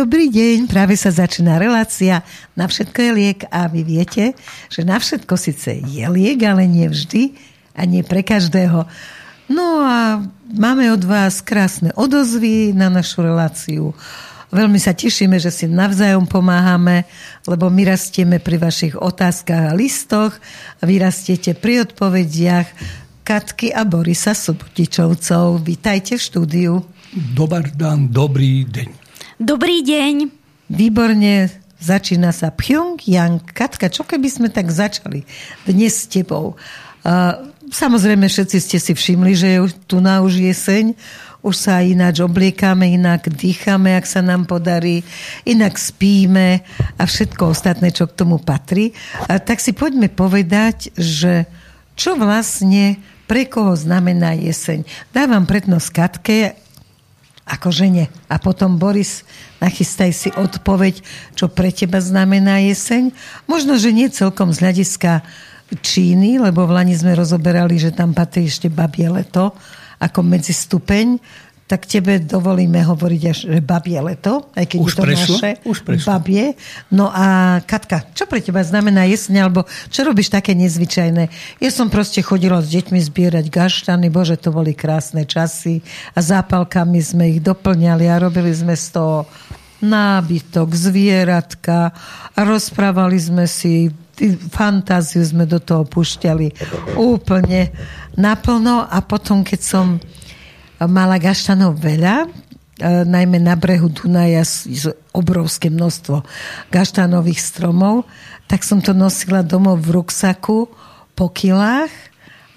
Dobrý deň, práve sa začína relácia Na všetko je liek a vy viete, že na všetko síce je liek, ale nie vždy a nie pre každého. No a máme od vás krásne odozvy na našu reláciu. Veľmi sa tešíme, že si navzájom pomáhame, lebo my rastieme pri vašich otázkach a listoch a vy rastiete pri odpovediach Katky a Borisa Subotičovcov. Vítajte v štúdiu. Dobar dan, dobrý deň. Dobrý deň. Výborne, začína sa Pyongyang. Katka, čo keby sme tak začali dnes s tebou? Uh, samozrejme, všetci ste si všimli, že je tu na už jeseň. Už sa ináč obliekame, inak dýchame, ak sa nám podarí, inak spíme a všetko ostatné, čo k tomu patrí. A tak si poďme povedať, že čo vlastne pre koho znamená jeseň. Dávam prednosť Katke, ako žene. A potom Boris, nachystaj si odpoveď, čo pre teba znamená jeseň. Možno, že nie celkom z hľadiska Číny, lebo v Lani sme rozoberali, že tam patrí ešte babie leto ako medzistupeň tak tebe dovolíme hovoriť až že babie leto, aj keď už je to prešlo? naše už prešlo. babie. No a Katka, čo pre teba znamená jeseň, alebo čo robíš také nezvyčajné? Ja som proste chodila s deťmi zbierať gaštany, bože, to boli krásne časy a zápalkami sme ich doplňali a robili sme z toho nábytok, zvieratka a rozprávali sme si fantáziu sme do toho pušťali úplne naplno a potom, keď som mala gaštanov veľa, e, najmä na brehu Dunaja obrovské množstvo gaštanových stromov, tak som to nosila domov v ruksaku po kilách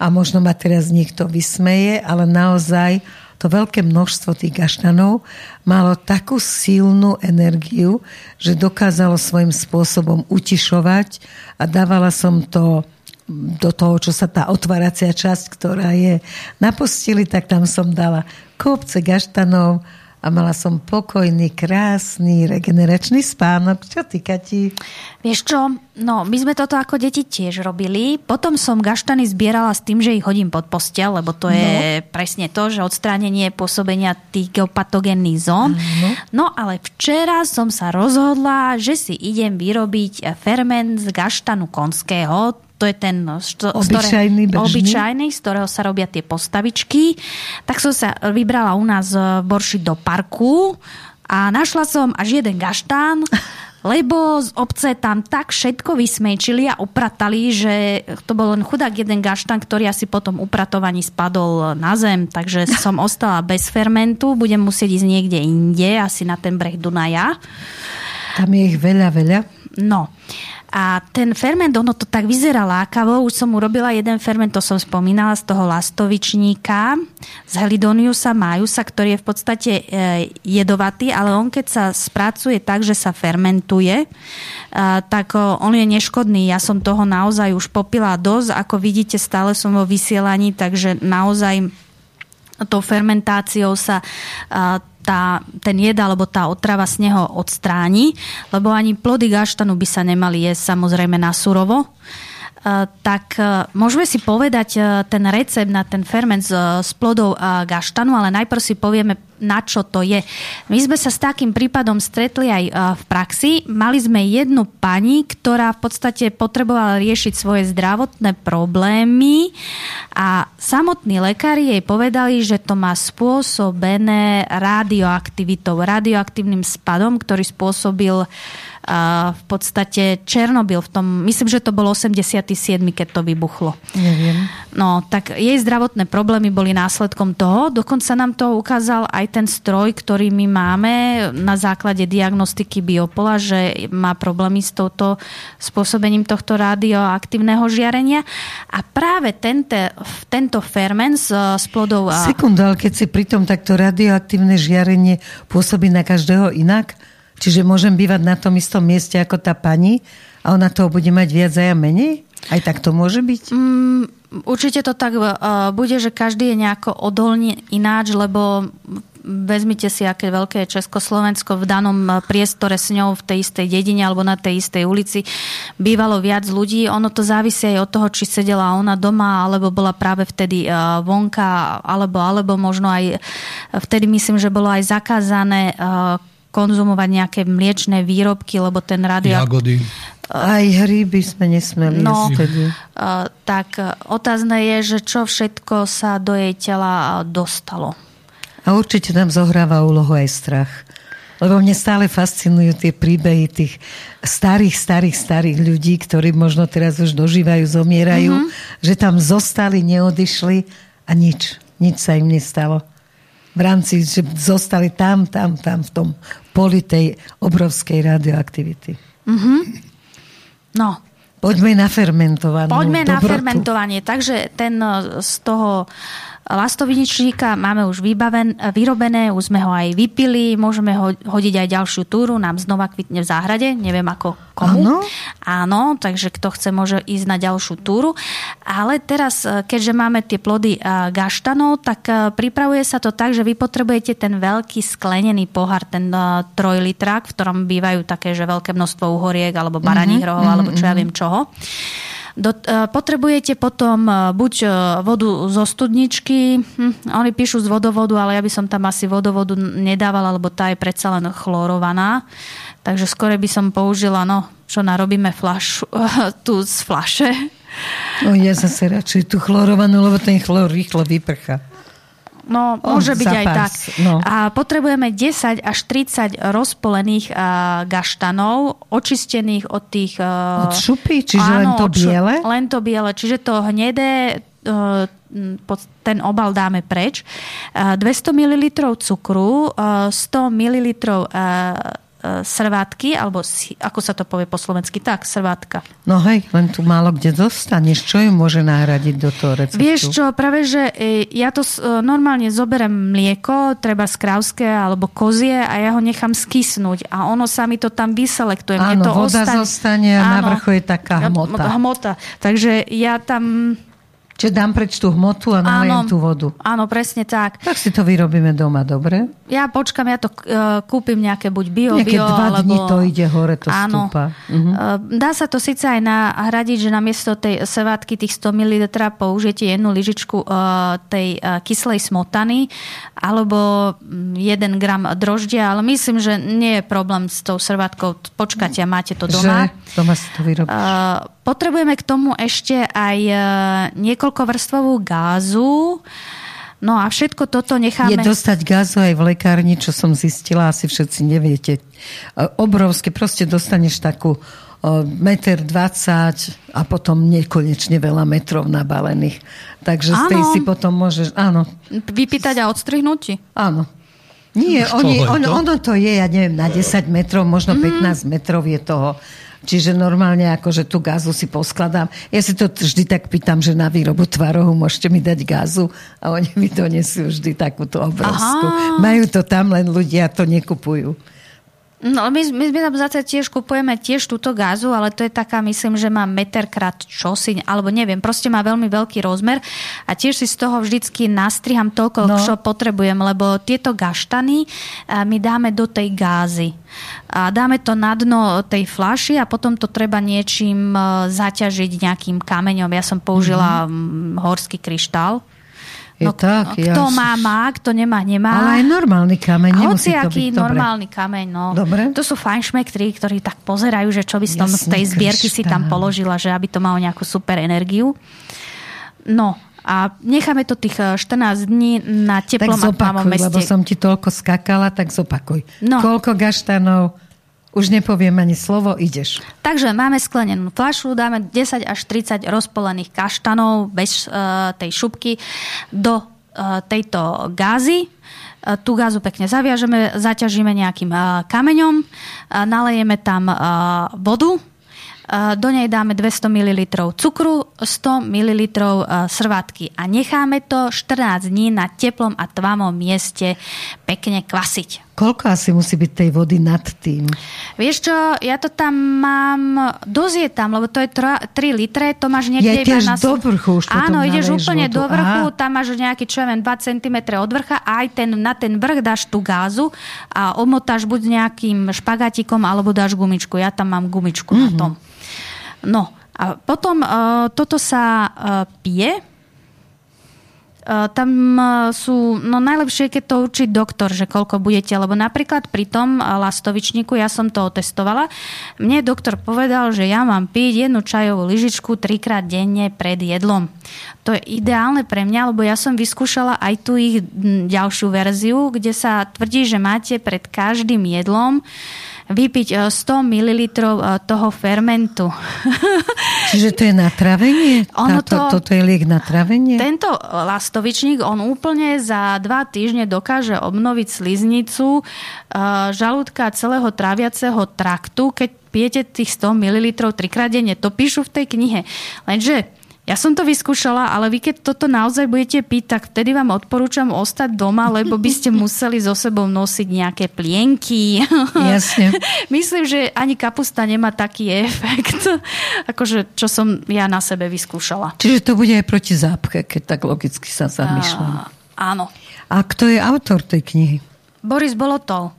a možno ma teraz niekto vysmeje, ale naozaj to veľké množstvo tých gaštanov malo takú silnú energiu, že dokázalo svojím spôsobom utišovať a dávala som to do toho, čo sa tá otváracia časť, ktorá je na posteli, tak tam som dala kopce gaštanov a mala som pokojný, krásny, regeneračný spánok. Čo ty, Kati? Vieš čo, no my sme toto ako deti tiež robili. Potom som gaštany zbierala s tým, že ich hodím pod postel, lebo to je no. presne to, že odstránenie pôsobenia tých geopatogénnych zón. No. no ale včera som sa rozhodla, že si idem vyrobiť ferment z gaštanu konského to je ten što, obyčajný, ktoré, obyčajný, z ktorého sa robia tie postavičky. Tak som sa vybrala u nás v Borši do parku a našla som až jeden gaštán, lebo z obce tam tak všetko vysmejčili a upratali, že to bol len chudák jeden gaštan, ktorý asi potom upratovaní spadol na zem, takže som ostala bez fermentu, budem musieť ísť niekde inde, asi na ten breh Dunaja. Tam je ich veľa, veľa. No. A ten ferment, ono to tak vyzerá lákavo. Už som urobila jeden ferment, to som spomínala, z toho lastovičníka, z Helidoniusa majusa, ktorý je v podstate e, jedovatý, ale on keď sa spracuje tak, že sa fermentuje, e, tak on je neškodný. Ja som toho naozaj už popila dosť. Ako vidíte, stále som vo vysielaní, takže naozaj tou fermentáciou sa tá, ten jed alebo tá otrava z neho odstráni, lebo ani plody gaštanu by sa nemali jesť samozrejme na surovo. Eh, tak eh, môžeme si povedať eh, ten recept na ten ferment z plodov gaštanu, ale najprv si povieme, na čo to je. My sme sa s takým prípadom stretli aj v praxi. Mali sme jednu pani, ktorá v podstate potrebovala riešiť svoje zdravotné problémy a samotní lekári jej povedali, že to má spôsobené radioaktivitou, radioaktívnym spadom, ktorý spôsobil uh, v podstate Černobyl v tom, myslím, že to bol 87, keď to vybuchlo. Neviem. No, tak jej zdravotné problémy boli následkom toho. Dokonca nám to ukázal aj ten stroj, ktorý my máme na základe diagnostiky biopola, že má problémy s touto spôsobením tohto radioaktívneho žiarenia. A práve tento, tento ferment z, z plodov... Sekundál, keď si pritom takto radioaktívne žiarenie pôsobí na každého inak? Čiže môžem bývať na tom istom mieste ako tá pani a ona toho bude mať viac a ja menej? Aj tak to môže byť? Mm, určite to tak uh, bude, že každý je nejako odolný ináč, lebo vezmite si, aké veľké je Československo v danom priestore s ňou v tej istej dedine alebo na tej istej ulici bývalo viac ľudí. Ono to závisí aj od toho, či sedela ona doma, alebo bola práve vtedy vonka, alebo, alebo možno aj vtedy myslím, že bolo aj zakázané konzumovať nejaké mliečne výrobky, lebo ten radio... Jagody. Aj hryby sme nesmeli No, vtedy. uh, tak uh, otázne je, že čo všetko sa do jej tela uh, dostalo. A určite tam zohráva úlohu aj strach. Lebo mne stále fascinujú tie príbehy tých starých, starých, starých ľudí, ktorí možno teraz už dožívajú, zomierajú, mm-hmm. že tam zostali, neodišli a nič. Nič sa im nestalo. V rámci, že zostali tam, tam, tam, v tom poli tej obrovskej radioaktivity. No, Poďme na fermentovanú Poďme na dobrotu. fermentovanie. Takže ten e, z toho lastoviničníka máme už vybaven, vyrobené, už sme ho aj vypili, môžeme ho hodiť aj ďalšiu túru, nám znova kvitne v záhrade, neviem ako komu. Áno? Áno, takže kto chce, môže ísť na ďalšiu túru. Ale teraz, e, keďže máme tie plody e, gaštanov, tak e, pripravuje sa to tak, že vy potrebujete ten veľký sklenený pohár, ten trojlitrák, v ktorom bývajú také, že veľké množstvo uhoriek, alebo baraních Mhm, rohov, alebo čo ja viem čoho. Do, e, potrebujete potom e, buď e, vodu zo studničky, hm, oni píšu z vodovodu, ale ja by som tam asi vodovodu nedávala, lebo tá je predsa len chlorovaná. Takže skore by som použila, no, čo narobíme flašu, tu z flaše. No, ja zase radšej tú chlorovanú, lebo ten chlor rýchlo vyprcha. No, Oh, môže byť aj tak. zapás, no. A potrebujeme 10 až 30 rozpolených a, gaštanov, očistených od tých... a, Od šupy? Čiže len to od šu- biele? Len to biele. Čiže to hnedé e, ten obal dáme preč. E, 200 ml cukru, e, 100 ml e, e, srvátky, alebo ako sa to povie po slovensky, tak, srvátka. No hej, len tu málo kde dostaneš. Čo ju môže nahradiť do toho receptu? Vieš čo, práve, že e, ja to e, normálne zoberem mlieko, treba z krávské alebo kozie a ja ho nechám skysnúť a ono sa mi to tam vyselektuje. Mne Áno, to voda ostane- zostane a na vrchu je taká hmota. Hmota. Takže ja tam... Čiže dám preč tú hmotu a nalejem tú vodu. áno, presne tak. Tak si to vyrobíme doma, dobre? Ja počkam, ja to uh, kúpim nejaké buď bio, Nejaké bio, dva alebo... dni to ide hore, to Áno. stúpa. Mhm. Uh, dá sa to síce aj nahradiť, že namiesto tej sevátky tých 100 ml použijete jednu lyžičku uh, tej uh, kyslej smotany alebo mm, 1 gram droždia, ale myslím, že nie je problém s tou servátkou. Počkať, a máte to doma. Že? Doma si to vyrobíš. Uh, potrebujeme k tomu ešte aj uh, niekoľkovrstvovú gázu. No a všetko toto necháme... Je dostať gazu aj v lekárni, čo som zistila, asi všetci neviete. E, Obrovské, proste dostaneš takú e, meter 20 a potom nekonečne veľa metrov nabalených. Takže z tej si potom môžeš... Áno, Vypýtať a odstrihnúť ti? áno. Nie, oni, on, ono to je, ja neviem, na 10 metrov, možno 15 metrov je toho. Čiže normálne akože tú gazu si poskladám. Ja si to vždy tak pýtam, že na výrobu tvarohu môžete mi dať gazu a oni mi donesú vždy takúto obrovskú. Aha. Majú to tam, len ľudia to nekupujú. No, my, my sme tam zase tiež kupujeme tiež túto gázu, ale to je taká, myslím, že má meter krát čosi, alebo neviem, proste má veľmi veľký rozmer a tiež si z toho vždycky nastriham toľko, No. čo potrebujem, lebo tieto gaštany a, my dáme do tej gázy. A dáme to na dno tej flaši a potom to treba niečím e, zaťažiť nejakým kameňom. Ja som použila mm horský kryštál. Je tak, kto ja- má, má, kto nemá, nemá. Ale aj normálny kameň, A nemusí to dobre. normálny kameň, no. Dobre. To sú fajnšmektri, ktorí tak pozerajú, že čo by som z Jasný tej zbierky si tam položila, že aby to malo nejakú super energiu. No, a necháme to tých eh, 14 dní na Tak teplom a tmavom zopakuj, lebo meste. som ti toľko skakala, tak zopakuj. No. Koľko gaštanov, už nepoviem ani slovo, ideš. Takže máme sklenenú fľašu, dáme 10 až 30 rozpolených kaštanov bez uh, tej šupky do uh, tejto gázy. Uh, Tú gázu pekne zaviažeme, zaťažíme nejakým uh, kameňom, uh, nalejeme tam vodu, do nej dáme 200 ml cukru, 100 ml srvátky a necháme to 14 dní na teplom a tmavom mieste pekne kvasiť. Koľko asi musí byť tej vody nad tým? Vieš čo, ja to tam mám, dosť je tam, lebo to je 3 litre, to máš niekde Ja iba na... do vrchu už Áno, ideš úplne vodu. do vrchu, Aha. tam máš nejaký, čo ja viem, 2 cm od vrcha a aj ten, na ten vrch dáš tú gázu a omotáš buď nejakým špagatikom alebo dáš gumičku. Ja tam mám gumičku mm-hmm. na Mhm. tom. No, a potom uh, toto sa uh, pije tam e, sú, no najlepšie, keď to určí doktor, že koľko budete, lebo napríklad pri tom lastovičníku, ja som to otestovala, mne doktor povedal, že ja mám piť jednu čajovú lyžičku trikrát denne pred jedlom. To je ideálne pre mňa, lebo ja som vyskúšala aj tú ich ďalšiu verziu, kde sa tvrdí, že máte pred každým jedlom vypiť 100 e, ml e, toho fermentu. Čiže to je na travenie? Ono to, toto je liek na travenie? Tento lastovičník, on úplne za dva týždne dokáže obnoviť sliznicu e, žalúdka celého traviaceho traktu, keď pijete tých 100 ml trikrát denne. To píšu v tej knihe. Lenže ja som to vyskúšala, ale vy keď toto naozaj budete piť, tak vtedy vám odporúčam ostať doma, lebo by ste museli so sebou nosiť nejaké plienky. Jasne. Myslím, že ani kapusta nemá taký efekt, akože čo som ja na sebe vyskúšala. Čiže to bude aj proti zápche, keď tak logicky sa zamýšľam. Áno. A kto je autor tej knihy? Boris Bolotov.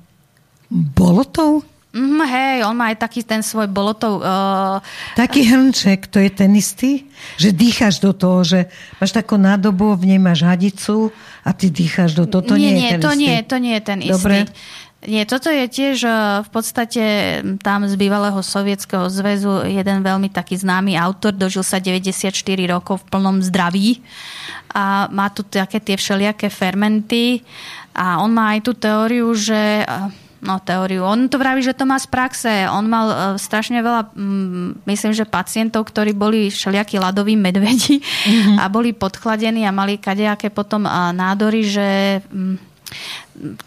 Bolotov? Mm, hej, on má aj taký ten svoj bolotov... Uh... Taký hrnček, to je ten istý? Že dýcháš do toho, že máš takú nádobu, v nej máš hadicu a ty dýcháš do toho. To nie, nie, nie je ten to istý. nie, to nie je ten Dobre. istý. Nie, toto je tiež e, v podstate tam z bývalého sovietského zväzu jeden veľmi taký známy autor, dožil sa 94 rokov v plnom zdraví a má tu také tie všelijaké fermenty a on má aj tú teóriu, že e, no, teóriu. On to vraví, že to má z praxe. On mal uh, strašne veľa, mm, myslím, že pacientov, ktorí boli všelijakí ľadoví medvedi mm-hmm. a boli podchladení a mali kadejaké potom uh, nádory, že mm,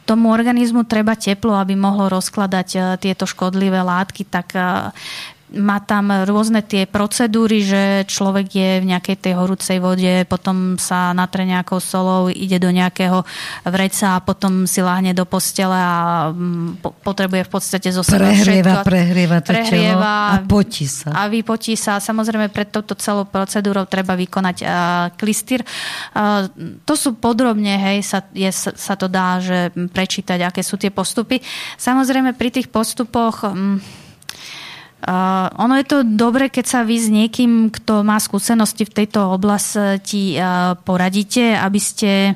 tomu organizmu treba teplo, aby mohlo rozkladať uh, tieto škodlivé látky, tak uh, má tam rôzne tie procedúry, že človek je v nejakej tej horúcej vode, potom sa natre nejakou solou, ide do nejakého vreca a potom si láhne do postele a mm, potrebuje v podstate zo seba prehrieva, všetko. Prehrieva, to prehrieva telo a potí sa. A vypotí sa. Samozrejme, pred touto celou procedúrou treba vykonať uh, klistýr. Uh, to sú podrobne, hej, sa, je, sa to dá, že prečítať, aké sú tie postupy. Samozrejme, pri tých postupoch... Um, Uh, ono je to dobre, keď sa vy s niekým, kto má skúsenosti v tejto oblasti, uh, poradíte, aby ste,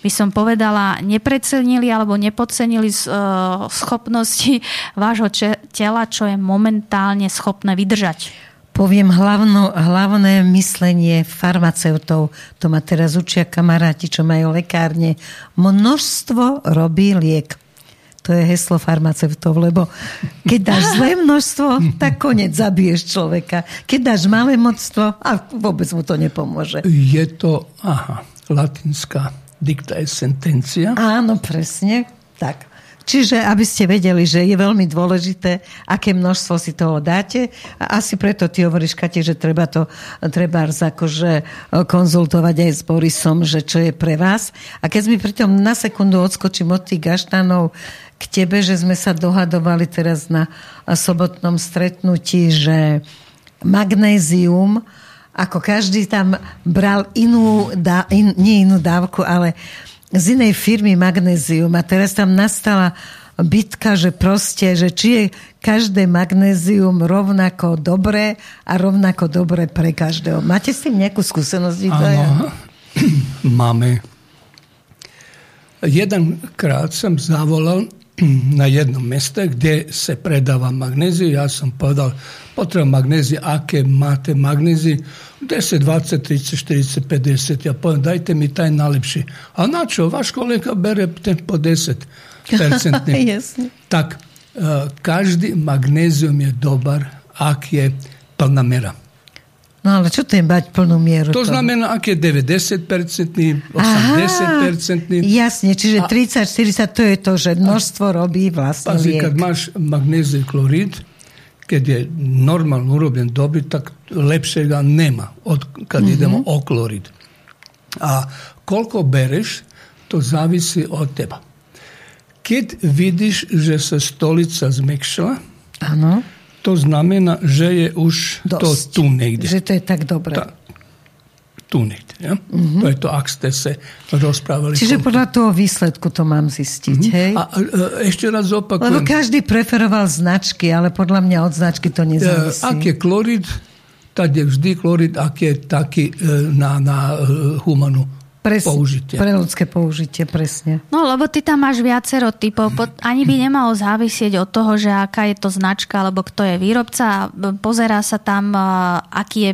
by som povedala, neprecenili alebo nepodcenili uh, schopnosti vášho tela, čo je momentálne schopné vydržať. Poviem hlavno, hlavné myslenie farmaceutov. To ma teraz učia kamaráti, čo majú lekárne. Množstvo robí liek. To je heslo farmaceutov, lebo keď dáš zlé množstvo, tak konec zabiješ človeka. Keď dáš malé množstvo, a vôbec mu to nepomôže. Je to, aha, latinská dicta es sentencia. Áno, presne. Tak. Čiže, aby ste vedeli, že je veľmi dôležité, aké množstvo si toho dáte. A asi preto ty hovoríš, Kate, že treba to treba akože konzultovať aj s Borisom, že čo je pre vás. A keď mi pritom na sekundu odskočím od tých gaštanov, k tebe, že sme sa dohadovali teraz na sobotnom stretnutí, že magnézium, ako každý tam bral inú, dá, in, nie inú dávku, ale z inej firmy magnézium a teraz tam nastala bitka, že proste, že či je každé magnézium rovnako dobré a rovnako dobré pre každého. Máte s tým nejakú skúsenosť? Áno, máme. Jedenkrát som zavolal na jednom meste gdje se predava magnezij. Ja sam podal potrebu magnezije, ake mate magnezij, 10, 20, 30, 40, 50. Ja povedam, dajte mi taj najlepši. A načo, vaš kolega bere po 10 percentni. tak, e, každý magnézium je dobar, ak je plná mera. No ale čo to je mať plnú mieru? To toho? znamená, ak je 90%, 80%. jasne, čiže 30-40 to je to, že množstvo robí vlastne liek. kad máš magnézij klorid, keď je normálno urobljen dobrý, tak lepšega nema od kad mm-hmm. idemo o klorid. A koľko bereš, to zavisi od teba. Keď vidiš, že sa stolica zmekšala, ano to znamená, že je už Dosť. to tu niekde. Že to je tak dobré. Ta, tu niekde. Ja? Mm-hmm. To je to, ak ste sa rozprávali. Čiže podľa toho výsledku to mám zistiť, mm-hmm. hej? A, a ešte raz opakujem. Lebo každý preferoval značky, ale podľa mňa od značky to nezávisí. Ak je klorid, tak je vždy klorid, ak je taký e, na, na e, humanu Pres, použitie. Pre ľudské použitie, presne. No, lebo ty tam máš viacero typov. Ani by nemalo závisieť od toho, že aká je to značka, alebo kto je výrobca. Pozerá sa tam, aký je,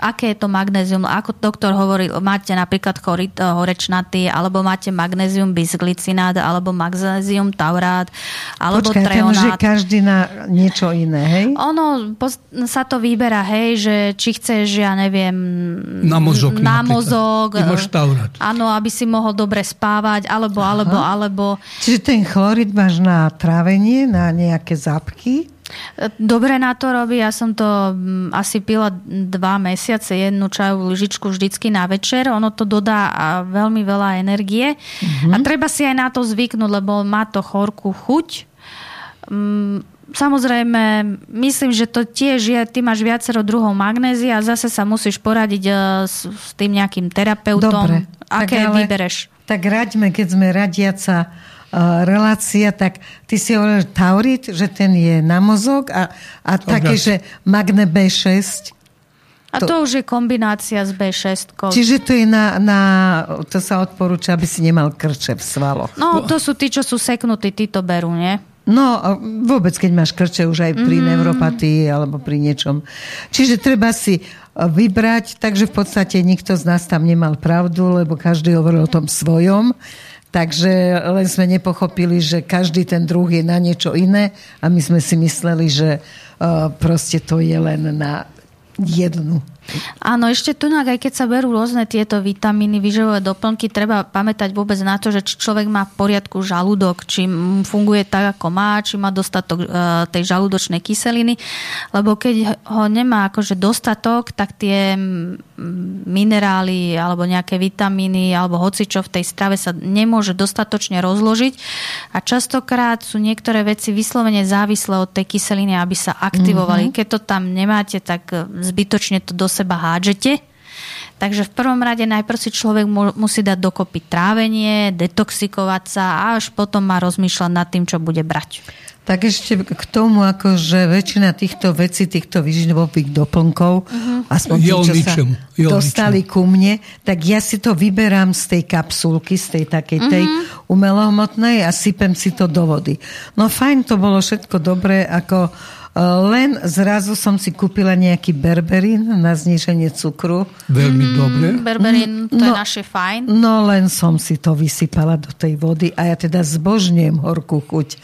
aké je to magnézium. Ako doktor hovorí, máte napríklad chorit, horečnatý, alebo máte magnézium bisglicinát, alebo magnézium taurát, alebo Počkaj, treonát. Počkaj, každý na niečo iné, hej? Ono sa to vyberá, hej, že či chceš, ja neviem... Na mozog. Na mozog. Ty máš taurát chlorid. Áno, aby si mohol dobre spávať, alebo, Aha. alebo, alebo... Čiže ten chlorid máš na trávenie, na nejaké zápky? Dobre na to robí. Ja som to mm, asi pila dva mesiace, jednu čajovú lyžičku vždycky na večer. Ono to dodá veľmi veľa energie. Uh-huh. A treba si aj na to zvyknúť, lebo má to chorkú chuť. Samozrejme, myslím, že to tiež je, ty máš viacero druhov magnézia a zase sa musíš poradiť e, s, s tým nejakým terapeutom. Dobre. Aké ale, vybereš? Tak raďme, keď sme radiaca uh, relácia, tak ty si hovoril taurit, že ten je na mozog a, a také, že magne B6 a to, to už je kombinácia s B6. Čiže to je na, na, to sa odporúča, aby si nemal krče v svaloch. No, to sú tí, čo sú seknutí, tí to berú, nie? No, vôbec, keď máš krče už aj pri mm. neuropatii alebo pri niečom. Čiže treba si e, vybrať, takže v podstate nikto z nás tam nemal pravdu, lebo každý hovoril o tom svojom. Takže len sme nepochopili, že každý ten druh je na niečo iné a my sme si mysleli, že uh, proste to je len na jednu Áno, ešte tu aj keď sa berú rôzne tieto vitamíny, vyživové doplnky, treba pamätať vôbec na to, že či človek má v poriadku žalúdok, či funguje tak, ako má, či má dostatok e, tej žalúdočnej kyseliny, lebo keď ho nemá akože dostatok, tak tie minerály alebo nejaké vitamíny alebo hocičo v tej strave sa nemôže dostatočne rozložiť a častokrát sú niektoré veci vyslovene závislé od tej kyseliny, aby sa aktivovali. Mm-hmm. Keď to tam nemáte, tak zbytočne to do seba hádžete. Takže v prvom rade najprv si človek musí dať dokopy trávenie, detoxikovať sa a až potom má rozmýšľať nad tým, čo bude brať. Tak ešte k tomu, ako že väčšina týchto vecí, týchto výživových doplnkov, uh-huh. aspoň tí, čo sa jo dostali ku mne, tak ja si to vyberám z tej kapsulky, z tej takej uh-huh. tej umelohmotnej a sypem si to do vody. No fajn, to bolo všetko dobré, ako len zrazu som si kúpila nejaký berberín na zniženie cukru. Veľmi mm, dobre. Berberín, to no, je naše fajn. No len som si to vysypala do tej vody a ja teda zbožňujem horkú chuť.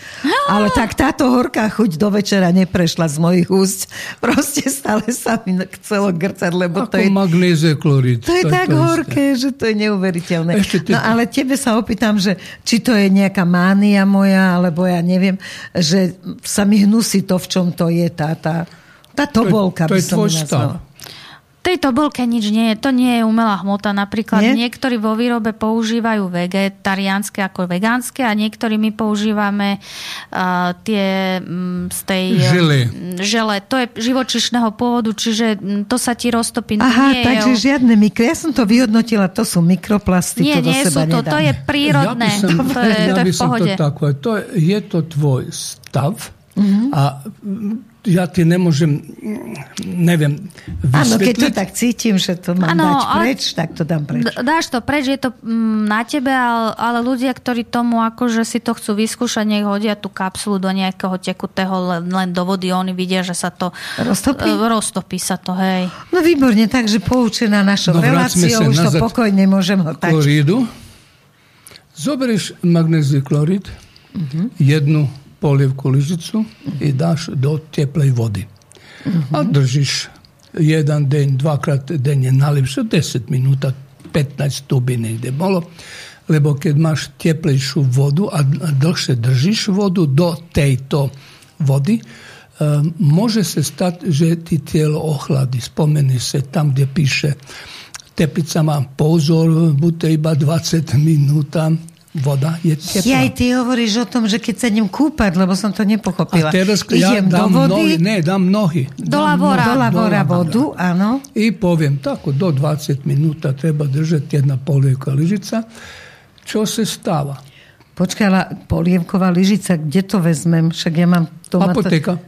Ale tak táto horká chuť do večera neprešla z mojich úst. Proste stále sa mi chcelo grcať, lebo Ako to je... magnézie klorid. To je to tak to horké, isté. že to je neuveriteľné. Ešte No ale tebe sa opýtam, že či to je nejaká mánia moja, alebo ja neviem, že sa mi hnusí to, v čom to je tá, tá, tá tobolka. To, to je tvoj stav tej tobolke nič nie je. To nie je umelá hmota. Napríklad nie? niektorí vo výrobe používajú vegetariánske ako vegánske a niektorí my používame uh, tie um, z tej... Žele. žele. To je živočišného pôvodu, čiže to sa ti roztopí. Aha, nie takže je... žiadne mikro. Ja som to vyhodnotila, to sú mikroplasty. Nie, to nie sú to, to je prírodné. Ja som, to je, ja to je v pohode. To, tako, to je, je to tvoj stav uh-huh. a ja ti ne môžem, neviem, vysvetliť. Áno, keď to tak cítim, že to mám ano, dať preč, tak to dám preč. Dáš to preč, je to mm, na tebe, ale, ale ľudia, ktorí tomu akože si to chcú vyskúšať, nech hodia tú kapsulu do nejakého tekutého len, len do vody, oni vidia, že sa to roztopí, uh, roztopí sa to, hej. No výborne, takže poučená našou no, reláciou, už to pokojne môžem ho tačiť. Klorídu. Zoberieš magnéziu klorid, uh-huh. jednu polievku lyžicu i daš do teplej. Uh-huh. A držiš jedan deň, dvakrát denne najlepšie, 10 minúta, 15 stupí niekde bolo. Lebo keď máš teplejšiu vodu a dlhšie držíš vodu do tejto vody, um, môže sa stať, že ti telo ochladí. Spomeni sa tam, kde píše teplica má pozor, buďte iba 20 minúta, voda je teplá. Aj ty hovoríš o tom, že keď sa idem kúpať, lebo som to nepochopila. A teraz ja dám do vody, nohy, ne, dám nohy. Do lavora. Do lavora vodu, áno. I poviem, tako do 20 minúta treba držať jedna polievka lyžica. Čo sa stáva? Počkaj, polievková lyžica, kde to vezmem? Však ja mám doma... Apoteka.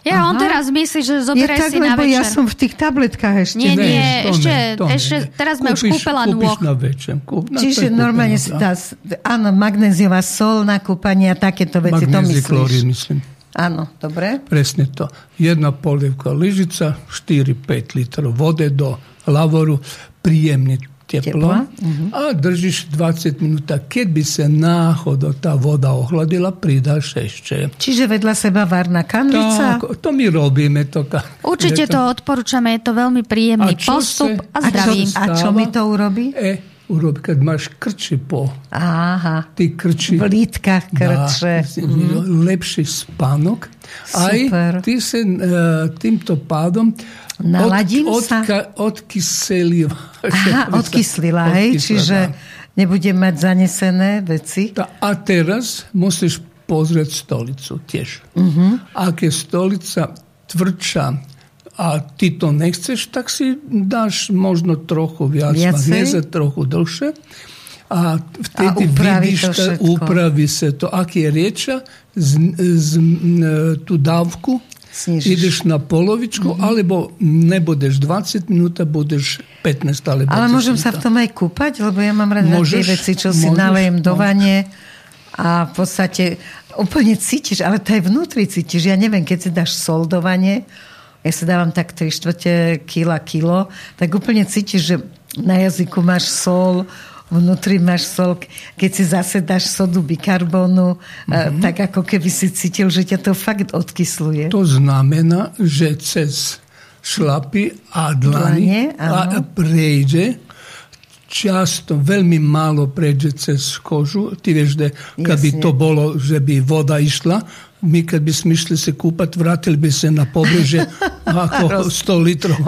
Ja, Aha. on teraz myslí, že tak, si na lebo večer. ja som v tých tabletkách ešte. Nie, Ne, nie, to ešte, ne, to ešte ne. teraz sme už kúpela kúpiš nôh. na večer. Kúp, na Čiže to normálne si dá, áno, magnéziová sol na kúpanie a takéto veci, to Magnézy, klorín, myslíš. myslím. Áno, dobre. Presne to. Jedna polievka lyžica, 4-5 litrov vode do lavoru, príjemne teplo Tepla, mhm. a držíš 20 minút. A keď by sa náhodou tá voda ohladila, pridáš ešte. Čiže vedľa seba varná kanvica. Tak, to my robíme. To, ka- Určite je to odporúčame, je to veľmi príjemný A postup se- a A čo, zdravý. a čo mi to urobí? E, urobi, kad máš krči po, Aha, ty krči v lítkach krče. Dá, lepší spánok. Aj Super. ty sa e, týmto pádom Naladím sa. odkyseliva. Aha, odkyslila, hej, čiže nebudem mať zanesené veci. A teraz musíš pozrieť stolicu tiež. Mhm. Ak je stolica tvrdšia a ty to nechceš, tak si dáš možno trochu viac Viacej? trochu dlhšie. A vtedy A upraví vidíš, to upraví sa to. Ak je rieča, z, z, e, tú dávku Snižíš. ideš na polovičku, Mhm. alebo nebudeš 20 minút, budeš 15 alebo 20 Ale môžem sa v tom aj kúpať, lebo ja mám rada tie veci, čo si môžeš, nalejem do vane a v podstate úplne cítiš, ale to aj vnútri cítiš. Ja neviem, keď si dáš sol do vane, ja si dávam tak 3 štvrte kila, kilo, tak úplne cítiš, že na jazyku máš sol, vnútri máš sol, keď si zase dáš sodu bikarbónu, mm-hmm. tak ako keby si cítil, že ťa to fakt odkysluje. To znamená, že cez šlapy a Dlane, dlani a prejde často, veľmi málo prejde cez kožu. Ty vieš, že keby to bolo, že by voda išla, my keď by sme išli sa kúpať, vrátili by sa na pobreže ako Roz- 100 litrov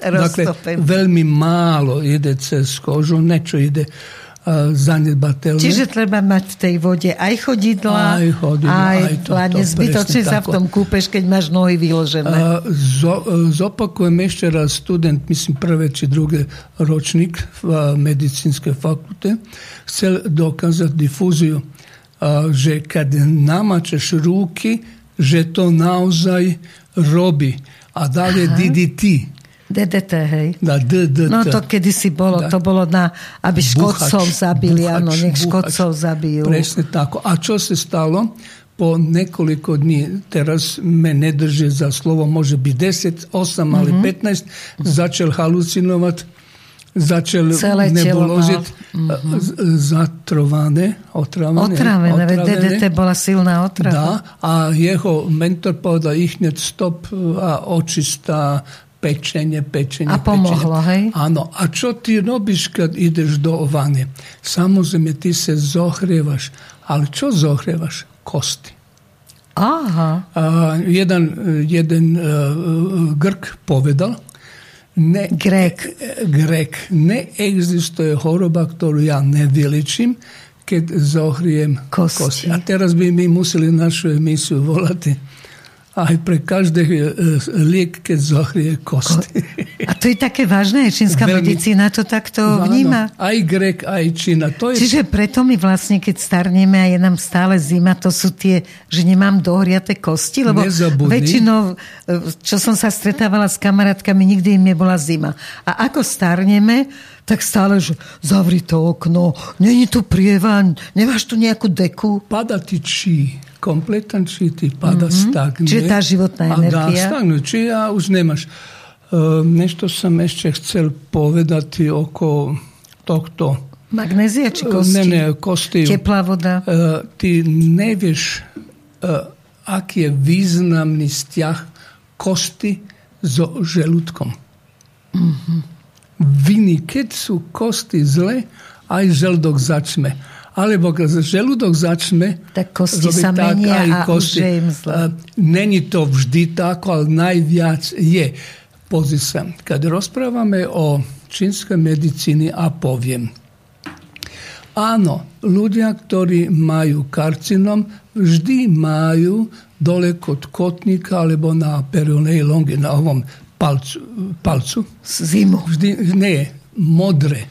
roz- Dakle, veľmi málo ide cez kožu, niečo ide uh, zanedbateľné. Čiže treba mať v tej vode aj chodidla, Aj chodidla, aj, aj dlane. to, Zbytočne sa v tom kúpeš, keď máš nohy vyložené. A zo, zopakujem ešte raz student, myslím prvé či druhé ročník v medicínskej fakulte, chcel dokázať difúziu, že kad namačeš ruky, že to naozaj robí. A dalje DDT. DDT, hej. Da, DDT. No to kedysi bolo, Da. to bolo na, aby škodcov zabili, buchač, áno, nech škodcov zabijú. Presne tako. A čo se stalo? Po nekoliko dní, teraz me ne drže za slovo, može biti 10, 8, ali Mhm. 15, začel halucinovat, začel Celé telo nebulozit, z- zatrovane, otravane. Otravené, veď. DDT bola silná otrava. Da, a jeho mentor povedal ich stop a očistá pečenje, pečenje, A pomohlo, pečenje. hej? Áno. A čo ty robíš, kad ideš do vane? Samozrejme, ty se zohrievaš. Ale čo zohrievaš? Kosti. Aha, A jedan, jeden uh, Grk povedal, ne, Grek. Grek, ne existuje choroba, ktorú ja nevyličím, keď zohriem Kosti. kosti. A teraz by mi museli našu emisiu volať aj pre každý e, liek, keď zohrie kosti. a to je také vážne, čínska Veľmi. medicína to takto vníma. Áno, aj Grek, aj Čína. To je Čiže preto my vlastne, keď starneme a je nám stále zima, to sú tie, že nemám dohriate kosti, lebo Nezabudni. väčšinou, e, čo som sa stretávala s kamarátkami, nikdy im nebola zima. A ako starneme, tak stále, že zavri to okno, není tu prievan, nemáš tu nejakú deku. pada ti či, kompletan či ti pada mm-hmm. stagne. Čiže tá životná A energia. dá stagne, či a už nemaš. Uh, nešto sam ešte chcel povedati oko tohto. Magnézia či Ne, kosti? ne, kosti. Teplá voda. Uh, ty nevieš, uh, aký je významný vzťah kosti so želudkom. Viny, keď sú kosti zle, aj želudok začne. Alebo želudok začne, Tak kosti sa menia aj a už je im zle. Není to vždy tako, ale najviac je. Pozri sa, kad rozprávame o čínskej medicíny a poviem, Áno, ľudia, ktorí majú karcinom, vždy majú dole kod kotníka alebo na peronej longe, na ovom palcu, palcu Zimu. vždy, nie, modre.